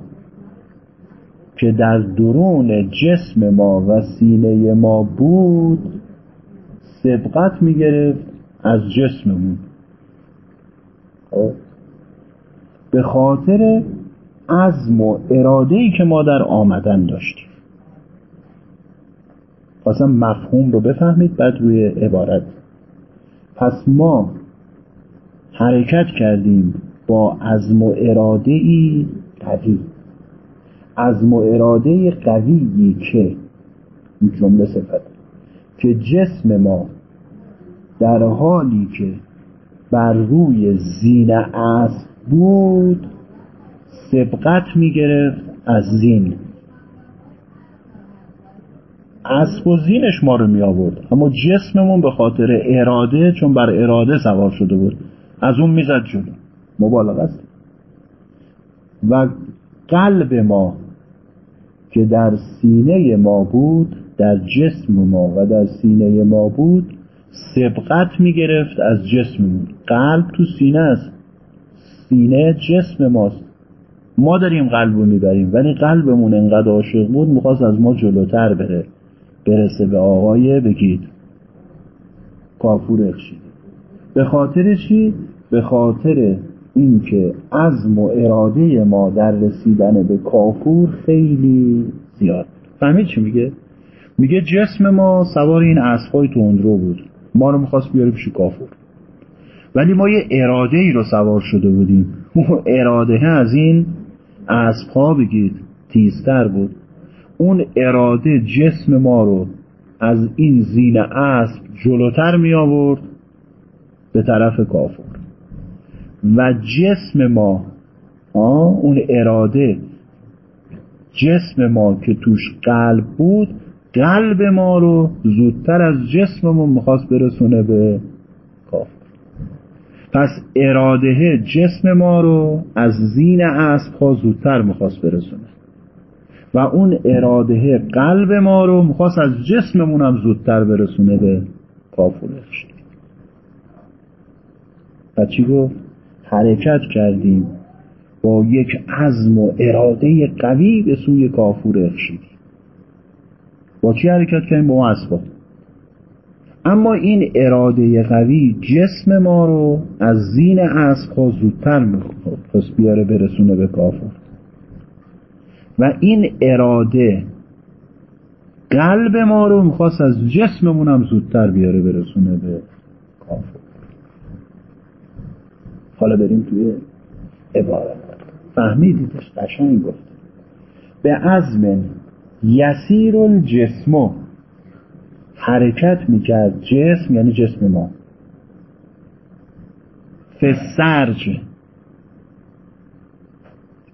Speaker 1: که در درون جسم ما و سینه ما بود سبقت می‌گرفت از جسممون. خب؟ به خاطر عزم و ای که ما در آمدن داشتیم. خواستم مفهوم رو بفهمید بعد روی عبارت. پس ما حرکت کردیم با عزم و اراده ای قوی. عزم و اراده قویی که این جمله صفت که جسم ما در حالی که بر روی زین اسب بود سبقت می گرفت از زین. اسب و زینش ما رو می آورد اما جسممون به خاطر اراده چون بر اراده سوار شده بود از اون می‌زد جلو. مبالغه است. و قلب ما که در سینه ما بود در جسم ما و در سینه ما بود سبقت می گرفت از جسممون قلب تو سینه است. سینه جسم ماست. ما داریم قلب رو می‌بریم ولی قلبمون انقدر عاشق بود می‌خواست از ما جلوتر بره. برسه به آقای بگید. کافور اخشید. به خاطر چی؟ به خاطر اینکه عزم و اراده ما در رسیدن به کافور خیلی زیاد. فهمید چی میگه؟ میگه جسم ما سوار این اسبای تندرو بود. ما رو می‌خواست بیاره پیش کافور. ولی ما یه اراده ای رو سوار شده بودیم. اون اراده از این اسبها بگید تیزتر بود. اون اراده جسم ما رو از این زین اسب جلوتر می آورد به طرف کافر و جسم ما اون اراده جسم ما که توش قلب بود قلب ما رو زودتر از جسممون می‌خواست برسونه به کافر پس اراده جسم ما رو از زین اسب ها زودتر می‌خواست برسونه. و اون اراده قلب ما رو می‌خواست از جسممون هم زودتر برسونه به اخشیدی و چی گفت؟ حرکت کردیم. با یک عزم و اراده قوی به سوی کافور اخشیدی با چی حرکت کردیم؟ با اسباب. اما این اراده قوی جسم ما رو از زین اسب زودتر می‌خواست بیاره برسونه به کافر و این اراده قلب ما رو می‌خواست از جسممون هم زودتر بیاره برسونه به کافر حالا بریم توی عبارت. فهمیدیدش قشنگ گفت. به عزم یسیر الجسم حرکت می‌کرد. جسم یعنی جسم ما. فسرج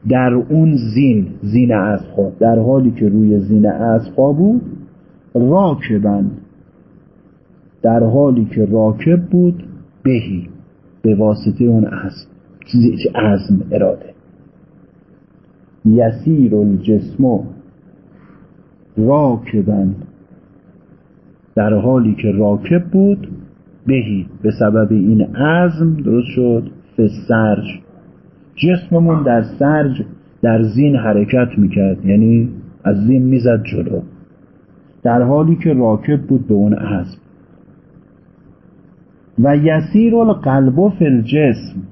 Speaker 1: در اون زین زین اسبها در حالی که روی زین اسبها بود راکبن. در حالی که راکب بود بهی. به واسطه اون اسب عزم اراده. یسیر الجسم راکبن. در حالی که راکب بود بهی به سبب این عزم درست شد. فسرج جسممون در سرج در زین حرکت می‌کرد. یعنی از زین می‌زد جلو. در حالی که راکب بود به اون عزم. و یسیر القلب فی الجسم.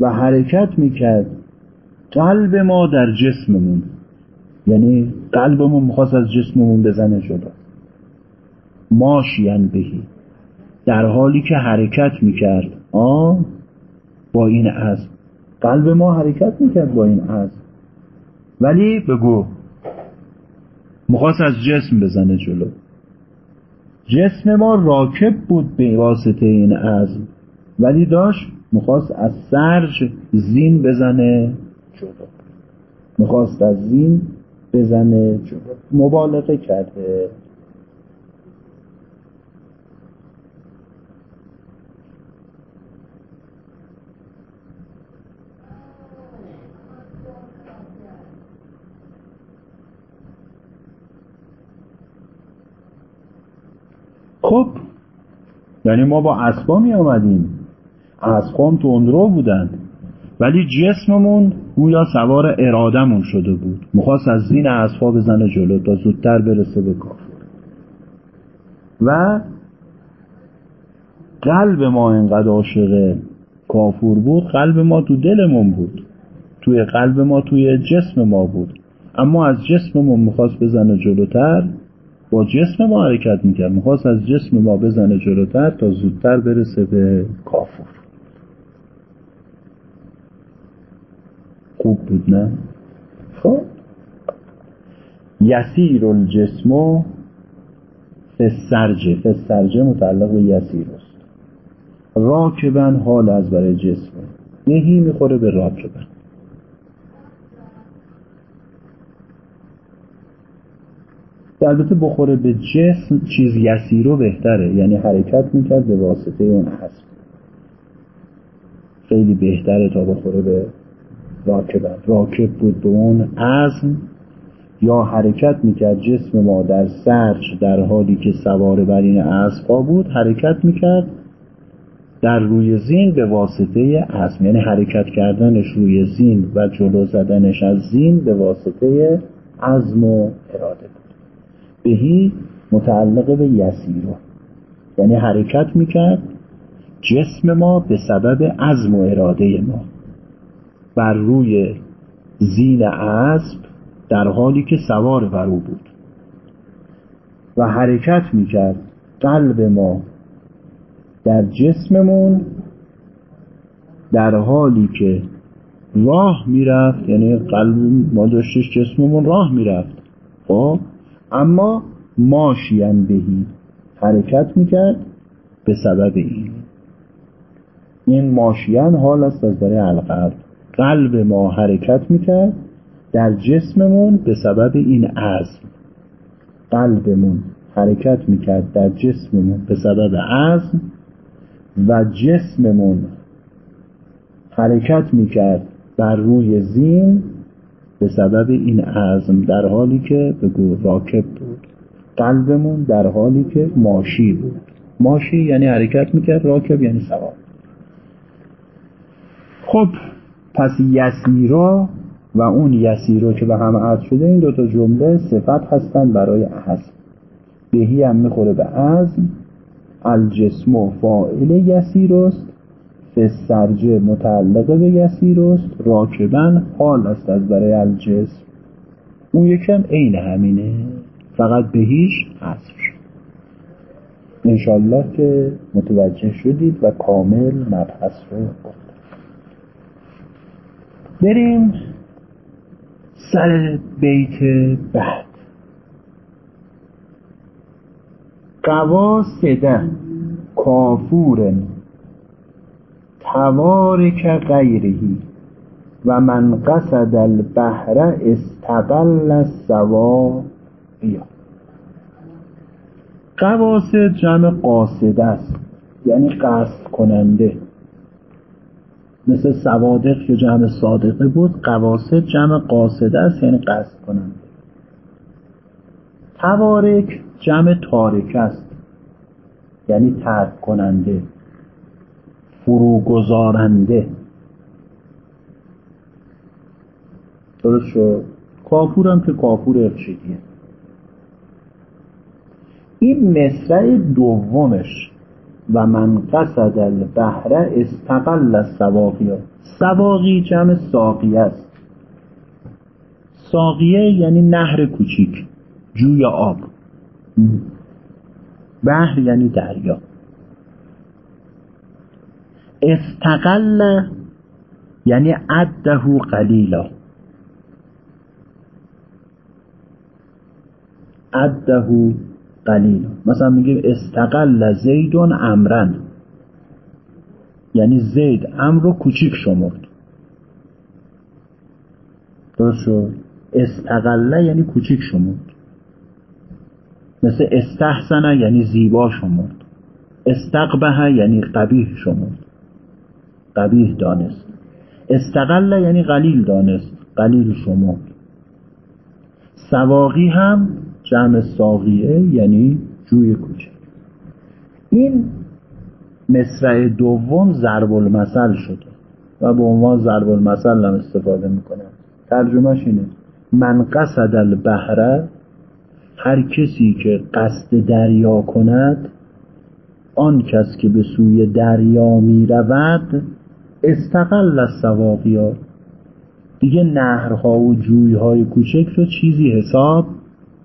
Speaker 1: و حرکت می‌کرد قلب ما در جسممون. یعنی قلبمون می‌خواست از جسممون بزنه جلو ماشیان بهی. در حالی که حرکت می‌کرد آه با این عزم قلب ما حرکت می‌کرد با این عزم ولی بگو می‌خواست از جسم بزنه جلو. جسم ما راکب بود به واسطه این عزم ولی داشت می‌خواست از سرج زین بزنه جلو. می‌خواست از زین بزنه جلو. مبالغه کرده. خب یعنی ما با اسبا می آمدیم. اسبام تو اندرو بودن ولی جسممون گویا سوار ارادمون شده بود. می‌خواست از زین اسبا بزنه جلو تا زودتر برسه به کافر. و قلب ما اینقدر عاشق کافور بود قلب ما تو دلمون بود. توی قلب ما توی جسم ما بود. اما از جسممون می‌خواست بزنه جلوتر. با جسم ما حرکت می‌کرد. می‌خواست از جسم ما بزنه جلوتر تا زودتر برسه به کافور. خوب بود نه؟ خب. یسیر الجسم فسرجه فسرجه متعلق به یسیر است. راکبن حال از برای جسم. نهی می‌خوره به راکبن البته بخوره به جسم چیز یسیرو بهتره یعنی حرکت می‌کرد به واسطه اون اسب خیلی بهتره تا بخوره به راکبت راکب بود به اون عزم یا حرکت می‌کرد جسم ما در سرج در حالی که سوار بر این اسبا بود حرکت می‌کرد در روی زین به واسطه عزم. یعنی حرکت کردنش روی زین و جلو زدنش از زین به واسطه عزم و اراده. بهی متعلق به یسیرو یعنی حرکت می‌کرد جسم ما به سبب عزم و اراده ما. بر روی زین اسب در حالی که سوار بر او بود. و حرکت می‌کرد قلب ما در جسممون در حالی که راه می‌رفت یعنی قلب ما داشتش جسممون راه می‌رفت. خب؟ اما ماشیان بهی حرکت می‌کرد به سبب این. این ماشیان حال است از برای القلب. قلب ما حرکت می‌کرد در جسممون به سبب این عزم. قلبمون حرکت می‌کرد در جسممون به سبب عزم و جسممون حرکت می‌کرد بر روی زین به سبب این عزم در حالی که بگو راکب بود. قلبمون در حالی که ماشی بود. ماشی یعنی حرکت می‌کرد راکب یعنی سوار خب پس یسیرا و اون یسیرا که به هم عرض شده این دوتا جمله صفت هستن برای عزم. بهی هم می‌خوره به عزم. الجسم و فائل یسیرست فسرجه متعلقه به یسیرست راکبن حال است از برای الجسم. اون یکم عین همینه فقط بهیش حذف شد انشالله که متوجه شدید و کامل مبحث رو گفت بریم سر بیت بعد. قواسده کافور توارک غیرهی و من قصد البحر استقل السوا بیا. قواسد جمع قاصده است یعنی قصد کننده. مثل سوادق که جمع صادقه بود قواسد جمع قاصده است یعنی قصد کننده. توارک جمع تارک است یعنی ترک کننده. فروگذارنده. درست شد؟ کافورم که کافور ارشدیه این مصرع دومش و من قصد البحر استقل السواقی سواقی جمع ساقیه است. ساقیه یعنی نهر کوچیک جوی آب. بحر یعنی دریا. استقل یعنی عده قلیلا عده قلیلا مثلا میگه استقل زیدون امرن یعنی زید امر رو کوچیک شمرد. درست شد؟ استقله یعنی کوچیک شمرد. مثل استحسنه یعنی زیبا شمرد. استقبه یعنی قبیح شمرد. قبیح دانست. استقل یعنی قلیل دانست قلیل شمرد سواقی هم جمع ساقیه یعنی جوی کوچک این مصرع دوم ضرب المثل شده و به عنوان ضرب المثل هم استفاده می‌کنه. ترجمهش اینه. من قصد البحره هر کسی که قصد دریا کند آن کس که به سوی دریا می رود استقل از سواقیا دیگه نهرها و جویهای کوچک رو چیزی حساب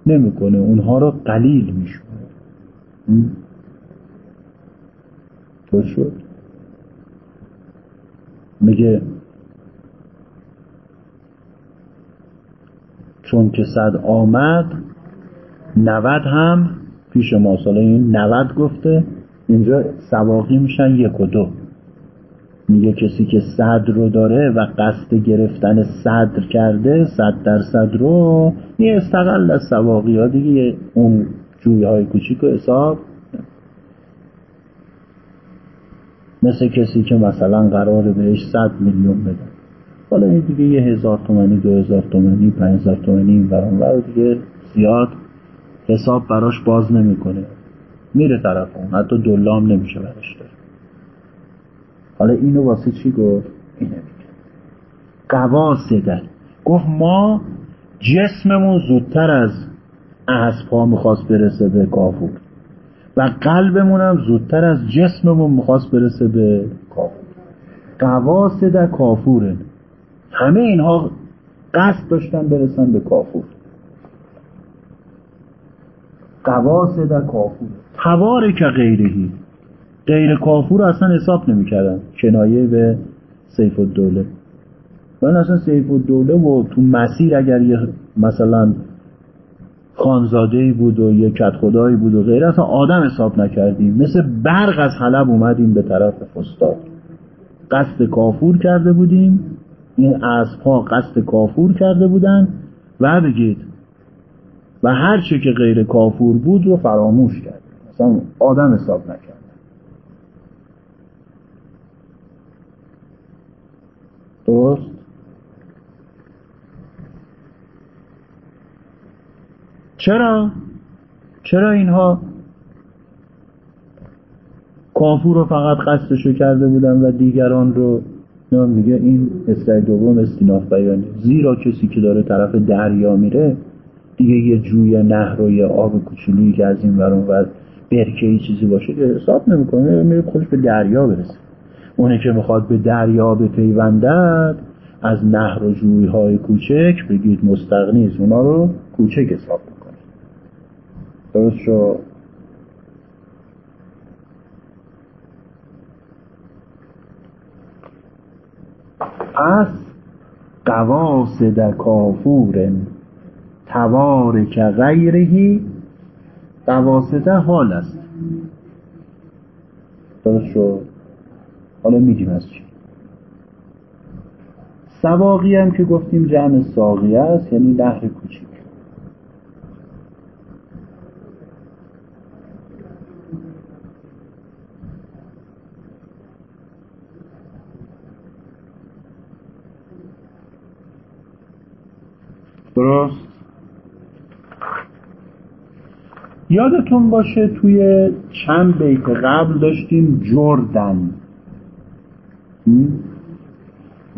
Speaker 1: نمی‌کنه. اونها رو قلیل میشونه تو شد. میگه چون که صد آمد نود هم پیش ما ساله این نود گفته اینجا سواقی میشن یک و دو. میگه کسی که صدر رو داره و قصد گرفتن صدر کرده صد درصد رو یه استقل از سواقی ها دیگه اون جویه های کوچیک و حساب مثل کسی که مثلا قراره بهش صد میلیون بده. حالا این دیگه یه هزار تومنی دو هزار تومنی پنج هزار تومنی این دیگه زیاد حساب براش باز نمی‌کنه. میره طرف اون حتی دلام نمیشه داره حالا اینو واسه چی گفت؟ اینه قواسدن گفت ما جسممون زودتر از اسبها می‌خواست برسه به کافور. و قلبمون هم زودتر از جسممون می‌خواست برسه به کافور. قواسد کافوره همه اینها قصد داشتن برسن به کافور. قواسد کافور. توارک غیرهی. غیر کافور اصلا حساب نمی‌کردن. کنایه به سیف الدوله. من اصلا سیف الدوله و تو مسیر اگر یه مثلا خانزاده بود و یه کت خدایی بود و غیره اصلا آدم حساب نکردیم. مثل برق از حلب اومدیم به طرف فستاد قصد کافور کرده بودیم. این اسبها قصد کافور کرده بودن. و بگید و هر چه که غیر کافور بود رو فراموش کرد. مثلا آدم حساب نکرد. درست. چرا؟ چرا اینها کافور رو فقط قصدشو کرده بودن و دیگران رو؟ میگه این اصلاح دوم استیناف بیانی. زیرا کسی که داره طرف دریا میره دیگه یه جوی نهر و یه آب کوچولویی که از این ورون ور برکه ای چیزی باشه که حساب نمی‌کنه. میره خودش به دریا برسه. اونی که می‌خواد به دریا بپیوندد از نهر و جوی های کوچک بگید مستقنیز اونا رو کوچک حساب می‌کنه درست شو از قواصد کافور توارک غیرهی قواسده حال است. درست شد؟ حالا میگیم از چی؟ سواقی هم که گفتیم جمع ساقی است یعنی نهر کوچیک. درست؟ یادتون باشه توی چند بیت قبل داشتیم جردن.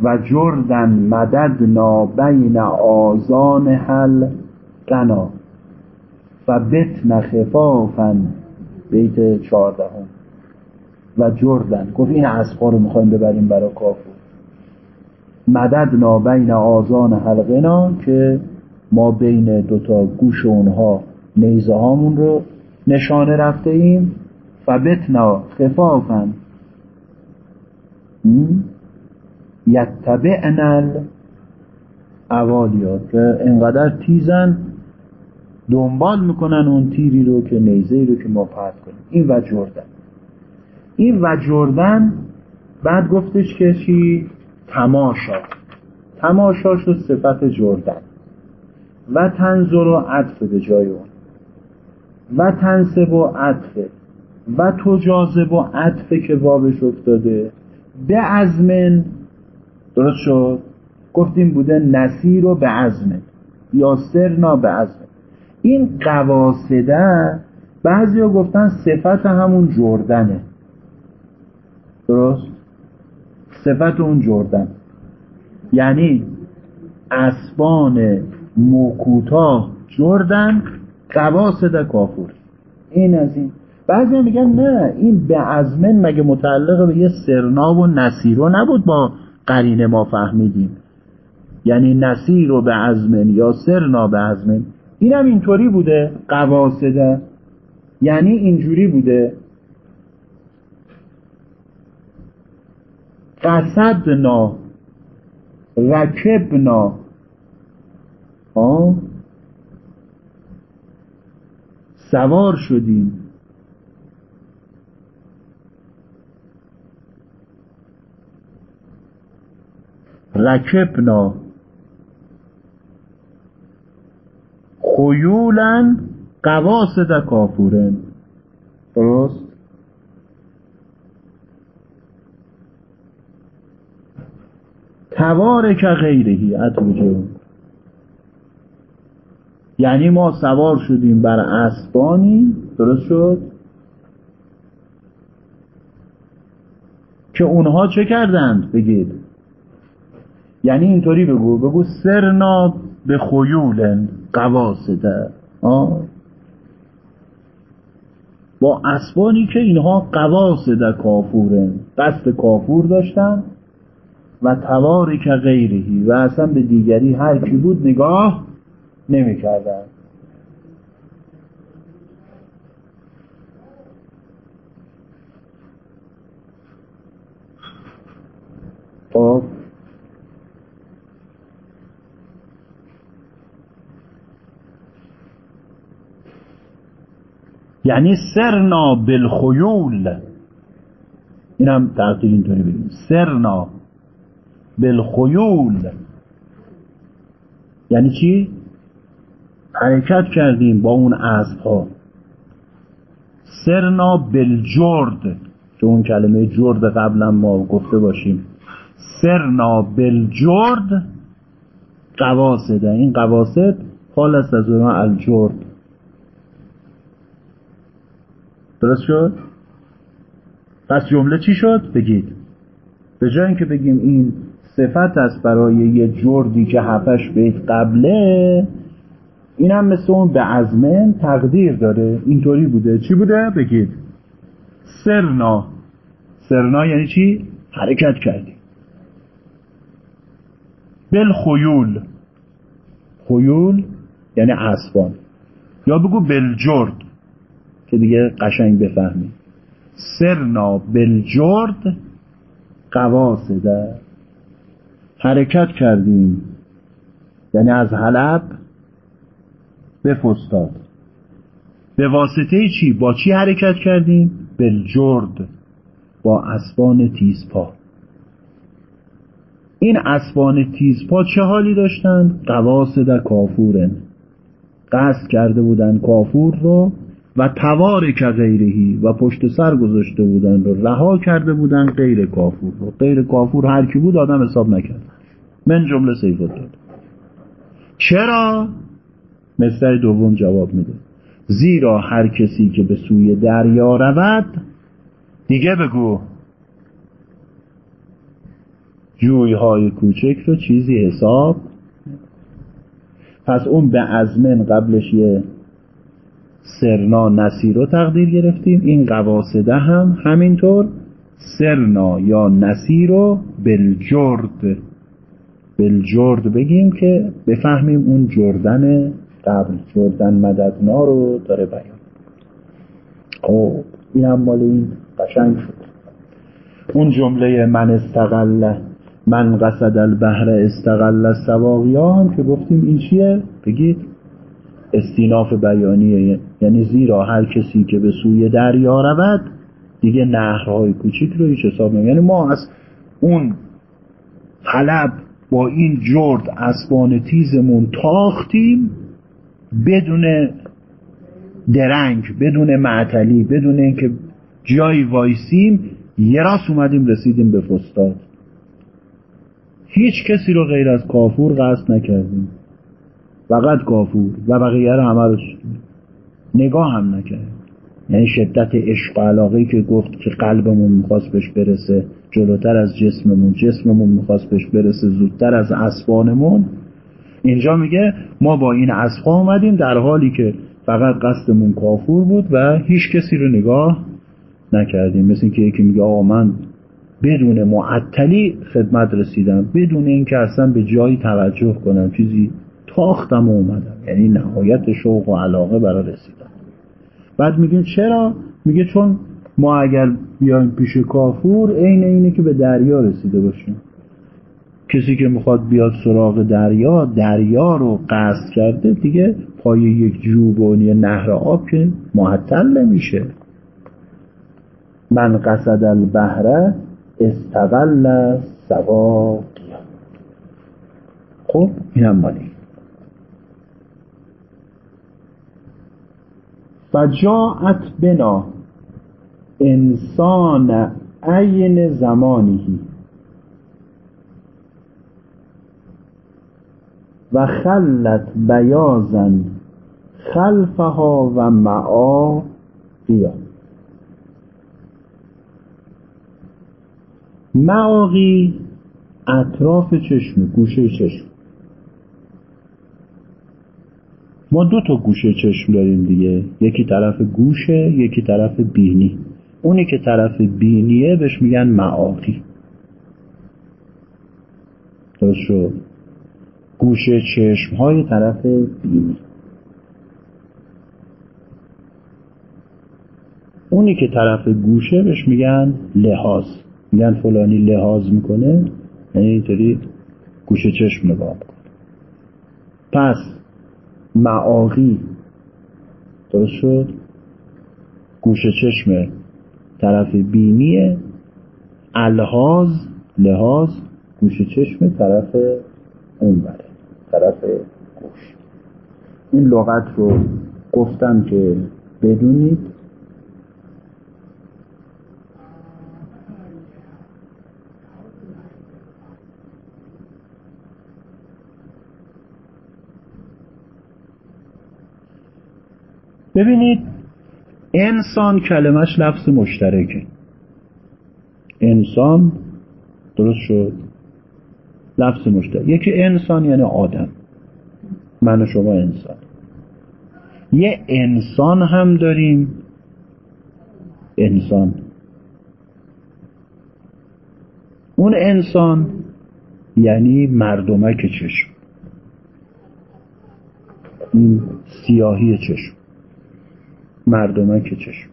Speaker 1: و جردن مددنا بین آزان حل قنا و بتن خفافن بیت چهاردهم. و جردن. گفت این اسبا رو می‌خوایم ببریم برای کافو مددنا بین آزان حلقنا که ما بین دوتا گوش اونها نیزه هامون رو نشانه رفته ایم و بتنا خفافن یتبعنل اوالیا که انقدر تیزن دنبال می‌کنن اون تیری رو که نیزه رو که ما پرت کنیم. این و جردن. این و جردن بعد گفتش که چی؟ تماشا. تماشا شد صفت جردن. و تنظر و عطف به جای اون. و تنسب و عطفه و تجازب و عطفه که وابش افتاده. به ازمن درست شد؟ گفتیم بوده نسیر و به ازمن یا سرنا به ازمن این قواسده بعضی ها گفتن صفت همون جردنه. درست؟ صفت اون جردن. یعنی اسبان موکوتا جردن قواسد کافور. این از این. بعضی میگن نه این به ازمن مگه متعلق به یه سرنا و نصیرو نبود با قرینه ما فهمیدیم. یعنی نصیر و به ازمن یا سرنا به ازمن اینم اینطوری بوده قواسده یعنی اینجوری بوده. قصدنا رکبنا. آه؟ سوار شدیم. رکبنا خیولا قواصد کافورن درست. توارک غیرهی اتوجه یعنی ما سوار شدیم بر اسبانی. درست شد؟ که اونها چه کردند؟ بگید. یعنی اینطوری بگو بگو سرنا به خیول قواسده با اسبانی که اینها قواسده کافورن. قصد کافور داشتن و تواریک غیرهی و اصلا به دیگری هر کی بود نگاه نمی کردن خب؟ یعنی سرنا بالخیول. این هم تقدیر اینطوری بگیم. سرنا بالخیول. یعنی چی؟ حرکت کردیم با اون اسب ها سرنا بالجرد. که اون کلمه جرد قبلا ما گفته باشیم. سرنا بالجرد. قواسد این قواسد حال است از اونها الجرد. درست شد؟ پس جمله چی شد؟ بگید. به جای اینکه بگیم این صفت است برای یه جردی که هفتش بیت قبله این هم مثل اون به عزمن تقدیر داره. اینطوری بوده. چی بوده؟ بگید. سرنا. سرنا یعنی چی؟ حرکت کردیم بل خیول خیول یعنی اسبان. یا بگو بلجرد که دیگه قشنگ بفهمی سرنا بلجرد قواسده حرکت کردیم. یعنی از حلب به فستاد به واسطه چی؟ با چی حرکت کردیم؟ بلجرد با اسبان تیزپا. این اسبان تیزپا چه حالی داشتند؟ قواسد کافورن. قصد کرده بودن کافور رو و توارک غیرهی و پشت سر گذاشته بودن رو رها کرده بودن غیر کافور رو. غیر کافور هر کی بود آدم حساب نکرد. من جمله سیف داد چرا؟ مثل دوم جواب میده. زیرا هر کسی که به سوی دریا رود دیگه بگو. جویهای کوچک رو چیزی حساب. پس اون به ازمن قبلش یه سرنا نصیر رو تقدیر گرفتیم. این قواسده هم همینطور سرنا یا نصیر رو بلجرد بلجرد بگیم که بفهمیم اون جردن قبل جردن مددنا رو داره بیان. خب این هم مال این قشنگ شد. اون جمله من استقل من قصد البحر استقل سواقیا هم که گفتیم این چیه؟ بگید استیناف بیانیه یعنی زیرا هر کسی که به سوی دریا رود دیگه نهرهای کوچیک رو هیچ حساب نمیم یعنی ما از اون حلب با این جرد اسبان تیزمون تاختیم بدون درنگ بدون معطلی بدون اینکه جایی وایسیم یه راست اومدیم رسیدیم به فستاد هیچ کسی رو غیر از کافور قصد نکردیم. فقط کافور و بقیه رو همه رو نگاه هم نکرد. یعنی شدت عشق علاقه که گفت که قلبمون می‌خواست بهش برسه جلوتر از جسممون جسممون می‌خواست بهش برسه زودتر از اسبانمون. اینجا میگه ما با این اسبا اومدیم در حالی که فقط قصدمون کافور بود و هیچ کسی رو نگاه نکردیم. مثل که یکی میگه آقا من بدون معطلی خدمت رسیدم. بدون اینکه اصلا به جایی توجه کنم چیزی تاختم و اومدم. یعنی نهایت شوق و علاقه برای رسیدم بعد میگه چرا؟ میگه چون ما اگر بیایم پیش کافور عین اینه که به دریا رسیده باشیم. کسی که می‌خواد بیاد سراغ دریا دریا رو قصد کرده دیگه پای یک جوبانی نهر آب که معطل نمیشه. من قصد البحر استقل سواقیا خب اینم مالی. فجاعت بنا انسان عین زمانهی و خلت بیازن خلفها و معاقیا معاقی اطراف چشم گوشه چشم. ما دو تا گوشه چشم داریم دیگه. یکی طرف گوشه یکی طرف بینی. اونی که طرف بینیه بهش میگن معاقی. درست شد؟ گوشه چشم های طرف بینی. اونی که طرف گوشه بهش میگن لحاظ. میگن فلانی لحاظ می‌کنه یعنی اینطوری گوشه چشم نگاه می‌کنه. پس معاقی. درست شد؟ گوشه چشم طرف بینیه الهاز لحاظ گوشه چشم طرف اون بره طرف گوش. این لغت رو گفتم که بدونید ببینید انسان کلمش لفظ مشترکه. انسان درست شد؟ لفظ مشترک. یکی انسان یعنی آدم. من و شما انسان. یه انسان هم داریم. انسان. اون انسان یعنی مردمک چشم. این سیاهی چشم. مردمک چشم.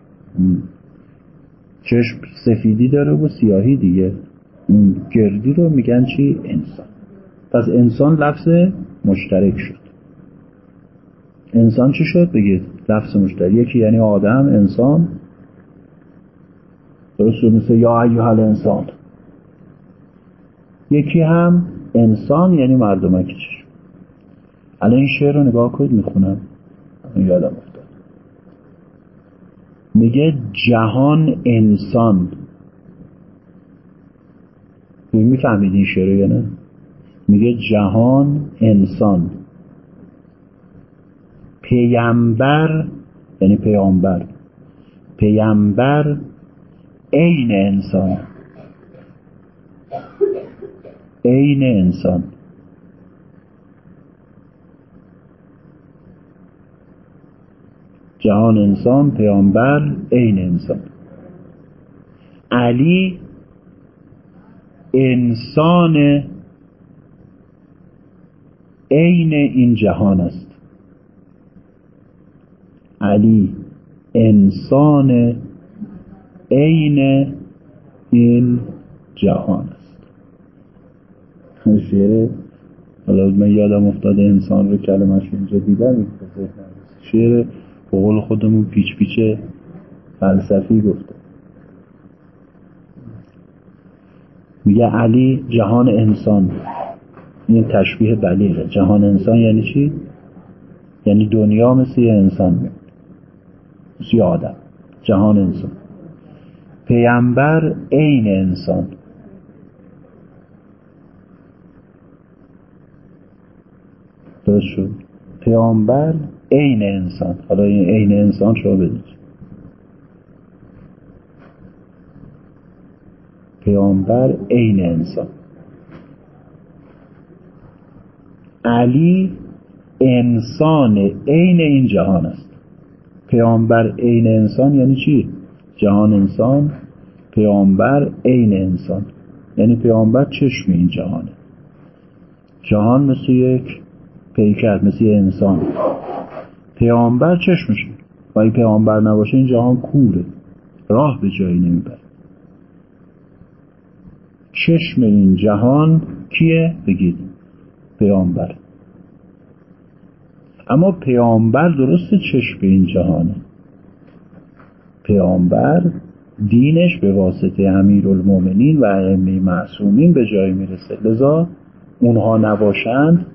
Speaker 1: چشم سفیدی داره و سیاهی دیگه. اون گردی رو میگن چی؟ انسان. پس انسان لفظ مشترک شد. انسان چی شد؟ بگید. لفظ مشترک. یکی یعنی آدم انسان. درست مثل یا ایوه انسان یکی هم انسان یعنی مردمک چشم. الان این شعر رو نگاه کنید می‌خونم. یادم. میگه جهان انسان. می‌فهمید این شعر نه؟ میگه جهان انسان. پیامبر یعنی پیامبر. پیامبر عین انسان. عین انسان. جهان انسان پیامبر عین انسان. علی انسان عین این جهان است. علی انسان عین این جهان است. شعر حالا من یادم افتاده انسان رو کلمش اینجا دیدم شعر قول خودمون پیچ پیچ فلسفی گفته. میگه علی جهان انسان. این تشبیه بلیغه. جهان انسان یعنی چی؟ یعنی دنیا مثل یه انسان مثل آدم. جهان انسان. پیامبر عین انسان. درست شد؟ پیامبر عین انسان. حالا این عین انسان شما بدید پیامبر عین انسان. علی انسان عین این جهان است. پیامبر عین انسان یعنی چی؟ جهان انسان پیامبر عین انسان. یعنی پیامبر چشم این جهانه. جهان مثل یک پیکر مثل انسان. پیامبر چشمشه و این پیامبر نباشه این جهان کوره. راه به جایی نمی‌بره. چشم این جهان کیه؟ بگید. پیامبر. اما پیامبر درست چشم این جهانه. پیامبر دینش به واسطه امیر المومنین و ائمه معصومین به جای می‌رسه. لذا اونها نباشند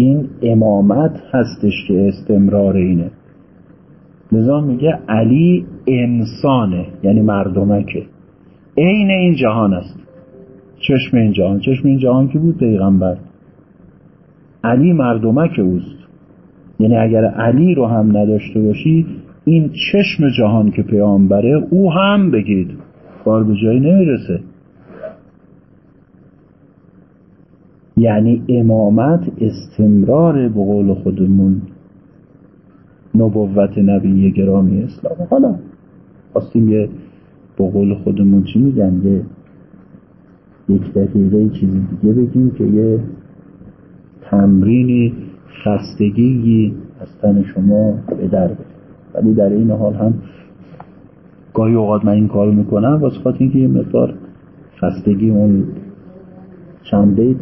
Speaker 1: این امامت هستش که استمرار اینه. لذا میگه علی انسانه یعنی مردمکه. عین این جهان است. چشم این جهان. چشم این جهان که بود؟ پیغمبر. علی مردمک اوست. یعنی اگر علی رو هم نداشته باشی این چشم جهان که پیامبره او هم بگید. کار به جایی نمی‌رسه. یعنی امامت استمرار به قول خودمون نبوت نبی گرامی اسلام. حالا خواستیم یه به قول خودمون چی میگن؟ یه یک دقیقه چیزی دیگه بگیم که یه تمرینی خستگی از تن شما به در بره. ولی در این حال هم گاهی اوقات من این کارو می‌کنم واسه خاطر اینکه یه مقدار خستگی اون چند بیت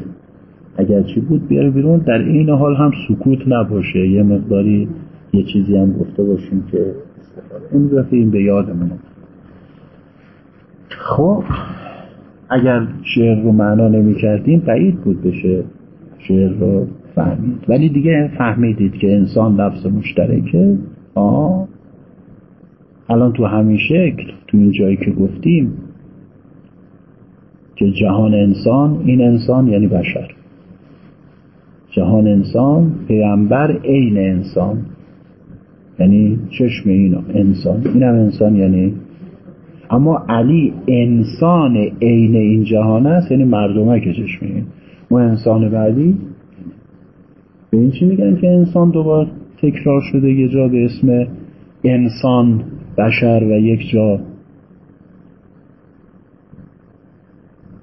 Speaker 1: اگر چی بود بیاره بیرون در این حال هم سکوت نباشه. یه مقداری یه چیزی هم گفته باشیم که این این به یادمون خب اگر شعر رو معنا نمی کردیم بعید بود بشه شعر رو فهمید. ولی دیگه فهمیدید که انسان لفظ مشترکه. آه الان تو همین شکل تو این جایی که گفتیم که جهان انسان این انسان یعنی بشر. جهان انسان پیامبر عین انسان. یعنی چشم اینا انسان. اینم انسان یعنی. اما علی انسان عین این جهان است یعنی مردمک چشم این. و انسان بعدی. به این چی میگن که انسان دوبار تکرار شده؟ یه جا به اسم انسان بشر و یک جا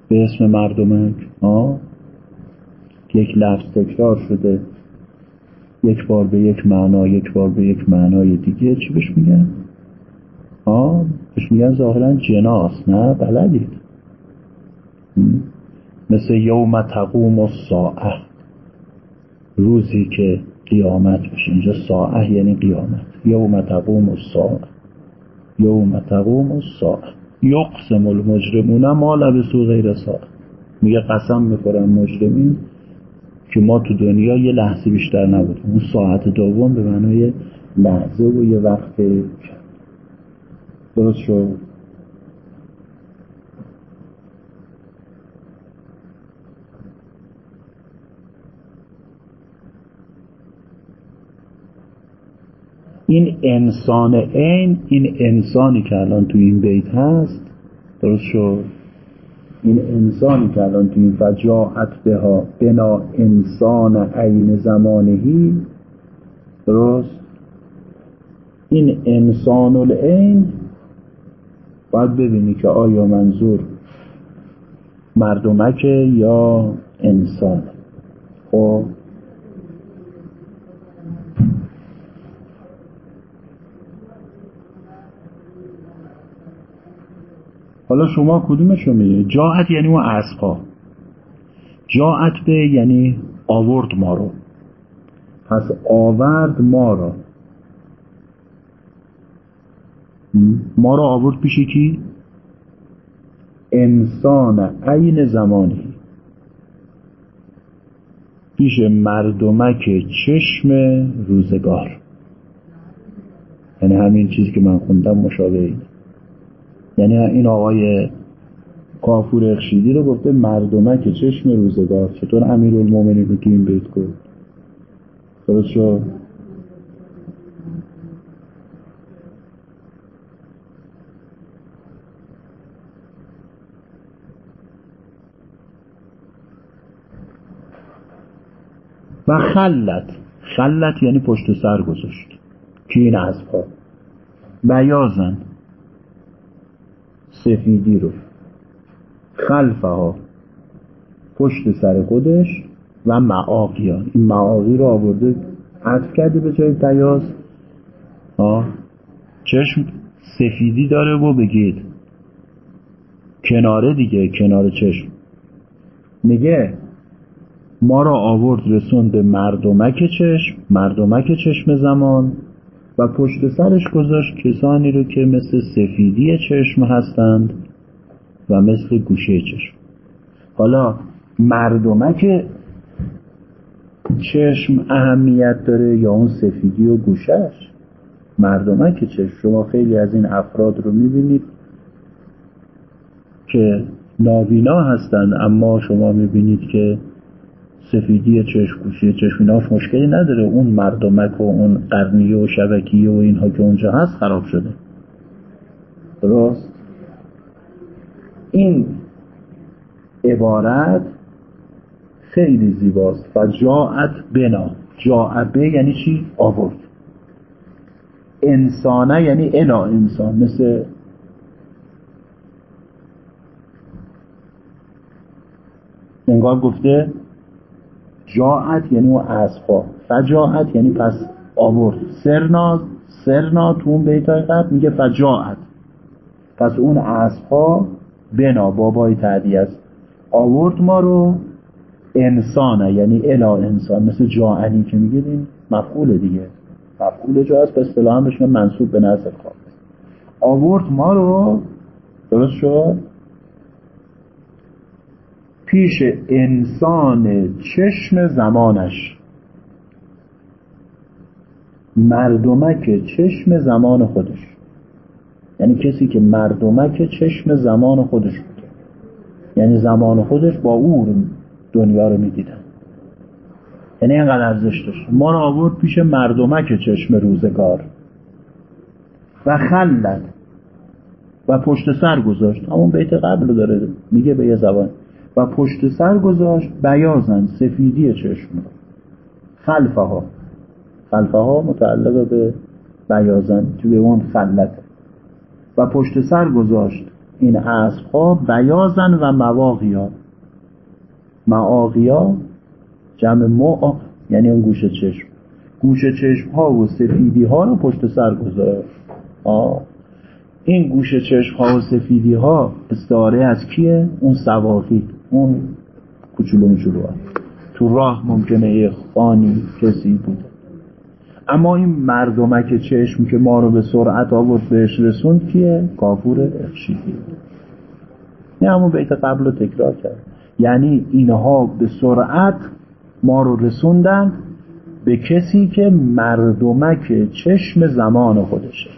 Speaker 1: به اسم مردمک. آه؟ یک لفظ تکرار شده یک بار به یک معنا یک بار به یک معنای دیگه چی بهش میگن؟ آه بهش میگن ظاهرا جناس نه؟ بلدید مثل یوم تقوم و ساعه روزی که قیامت بشه. اینجا ساعه یعنی قیامت. یوم تقوم و ساعه یوم تقوم و ساعه یقسم المجرمون ما لبسو غیر ساعه. میگه قسم می‌خورن مجرمین. که ما تو دنیا یه لحظه بیشتر نبودیم اون ساعت دوم به معنای لحظه و یه وقت درست شد؟ این انسان عین این انسانی که الان تو این بیت هست درست شد؟ این انسانی که الان تو این فجاعت به ها بنا انسان عین زمانهی درست؟ این انسان العین باید ببینی که آیا منظور مردمکه یا انسان خب؟ حالا شما کدومشو میگه جاعت یعنی اون اسقا جاعت به یعنی آورد ما رو. پس آورد ما را ما را آورد پیش کی؟ انسان عین زمانی. پیش مردمک چشم روزگار. یعنی همین چیزی که من خوندم مشابه اینه یعنی این آقای کافور اخشیدی رو گفته مردمک چشم روزگار. چطور امیر المومنی رو تو این بیت گفت درست شد؟ و خلت. خلت یعنی پشت سر گذاشت. کی این اسبها بیازن. سفیدی رو. خلفها پشت سر خودش و معاقیان. این معاقی رو آورده عطف کرده به جای بیاز. چشم سفیدی داره و بگید کناره دیگه کنار چشم. میگه ما را آورد رسون به مردمک چشم مردمک چشم زمان. و پشت سرش گذاشت کسانی رو که مثل سفیدی چشم هستند و مثل گوشه چشم. حالا مردمک چشم اهمیت داره یا اون سفیدی و گوشش مردمک چشم. شما خیلی از این افراد رو می‌بینید که نابینا هستند اما شما می‌بینید که سفیدی چشم گوشی چشم ایناش مشکلی نداره. اون مردمک و اون قرنیه و شبکیه و اینها که اونجا هست خراب شده. درست؟ این عبارت خیلی زیباست. و جاعت بنا. جاعبه یعنی چی؟ آورد. انسانه یعنی الا انسان. مثل انگار گفته جاعت یعنی اون اسبها. فجاعت یعنی پس آورد. سرنا سرنا تو اون بیتای قبل میگه فجاعت. پس اون اسبها بنا بابای تعدی است. آورد ما رو انسانه یعنی الا انسان. مثل جاعنی که میگه این مفعول دیگه. مفعول جا هست به اصطلاح هم منصوب به نظر خواه آورد ما رو درست شد؟ پیش انسان چشم زمانش. مردمک چشم زمان خودش. یعنی کسی که مردمک چشم زمان خودش بوده. یعنی زمان خودش با او دنیا رو می‌دیدن. یعنی اینقدر ارزش داشت. ما رو آورد پیش مردمک چشم روزگار. و خلت و پشت سر گذاشت. همون بیت قبل داره. میگه به یه زبان. و پشت سر گذاشت بیازن سفیدی چشم خلفه ها خلفه ها متعلق به بیازن توی اون خلت. و پشت سر گذاشت این اسب ها بیازن و مواقیا معاقیا جمع ما یعنی اون گوشه چشم. گوشه چشم ها و سفیدی ها رو پشت سر گذاشت. این گوشه چشم ها و سفیدی ها استعاره از کیه؟ اون سواقی. اون کوچولو میچولو تو راه ممکنه خانی کسی بوده اما این مردمک چشم که ما رو به سرعت آورد بهش رسوند کیه؟ کافور اخشیدی. این همون بیت قبل رو تکرار کرد. یعنی اینها به سرعت ما رو رسوندن به کسی که مردمک چشم زمان خودشه.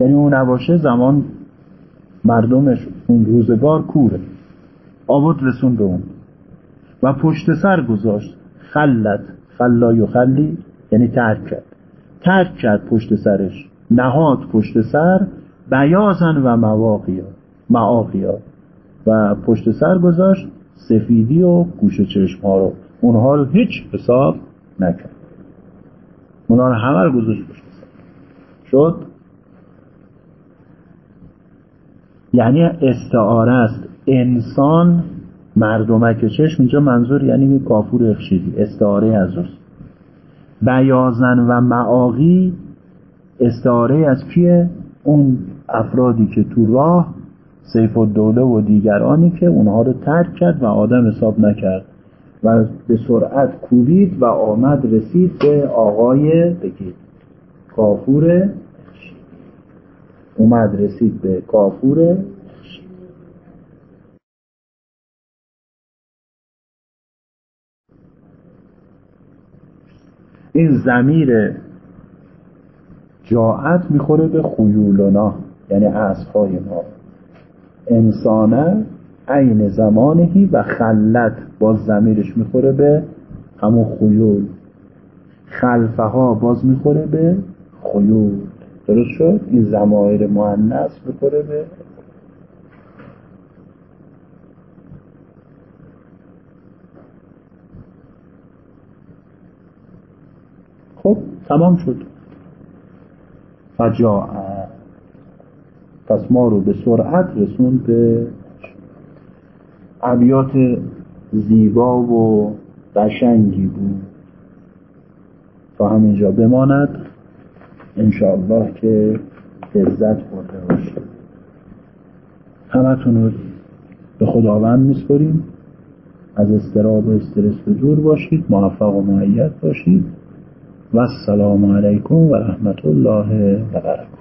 Speaker 1: یعنی اون نباشه زمان مردمش اون روزگار کوره. آورد رسون به اون. و پشت سر گذاشت. خلت. خلا و خلی یعنی ترک کرد. ترک کرد پشت سرش. نهاد پشت سر. بیازن و مواقیا معاقیا و پشت سر گذاشت سفیدی و گوش چشم ها رو. اونها رو هیچ حساب نکرد. اونها رو همه رو گذاشت پشت سر. شد؟ یعنی استعاره است. انسان مردمک چشم اینجا منظور یعنی کافور اخشیدی استعاره از اوست. بیازن و معاقی استعاره از کیه؟ اون افرادی که تو راه سیف الدوله و دیگرانی که اونها رو ترک کرد و آدم حساب نکرد و به سرعت کوبید و آمد رسید به آقای بگید کافور اومد رسید به کافور. این زمیر جاعت می‌خوره به خیولنا یعنی اصفای ما. انسانه عین زمانهی و خلت باز زمیرش می‌خوره به همون خیول. خلفه ها باز می‌خوره به خیول. درست شد؟ این زمایر معنیس می‌خوره به خب تمام شد. فجاع پس ما رو به سرعت رسوند به ابیات زیبا و قشنگی بود. تا همینجا بماند. انشاءالله که لذت برده باشید همتون رو به خداوند میسپریم از استراب و استرس به دور باشید موفق و معید باشید. و السلام علیکم و رحمت الله و برکاته.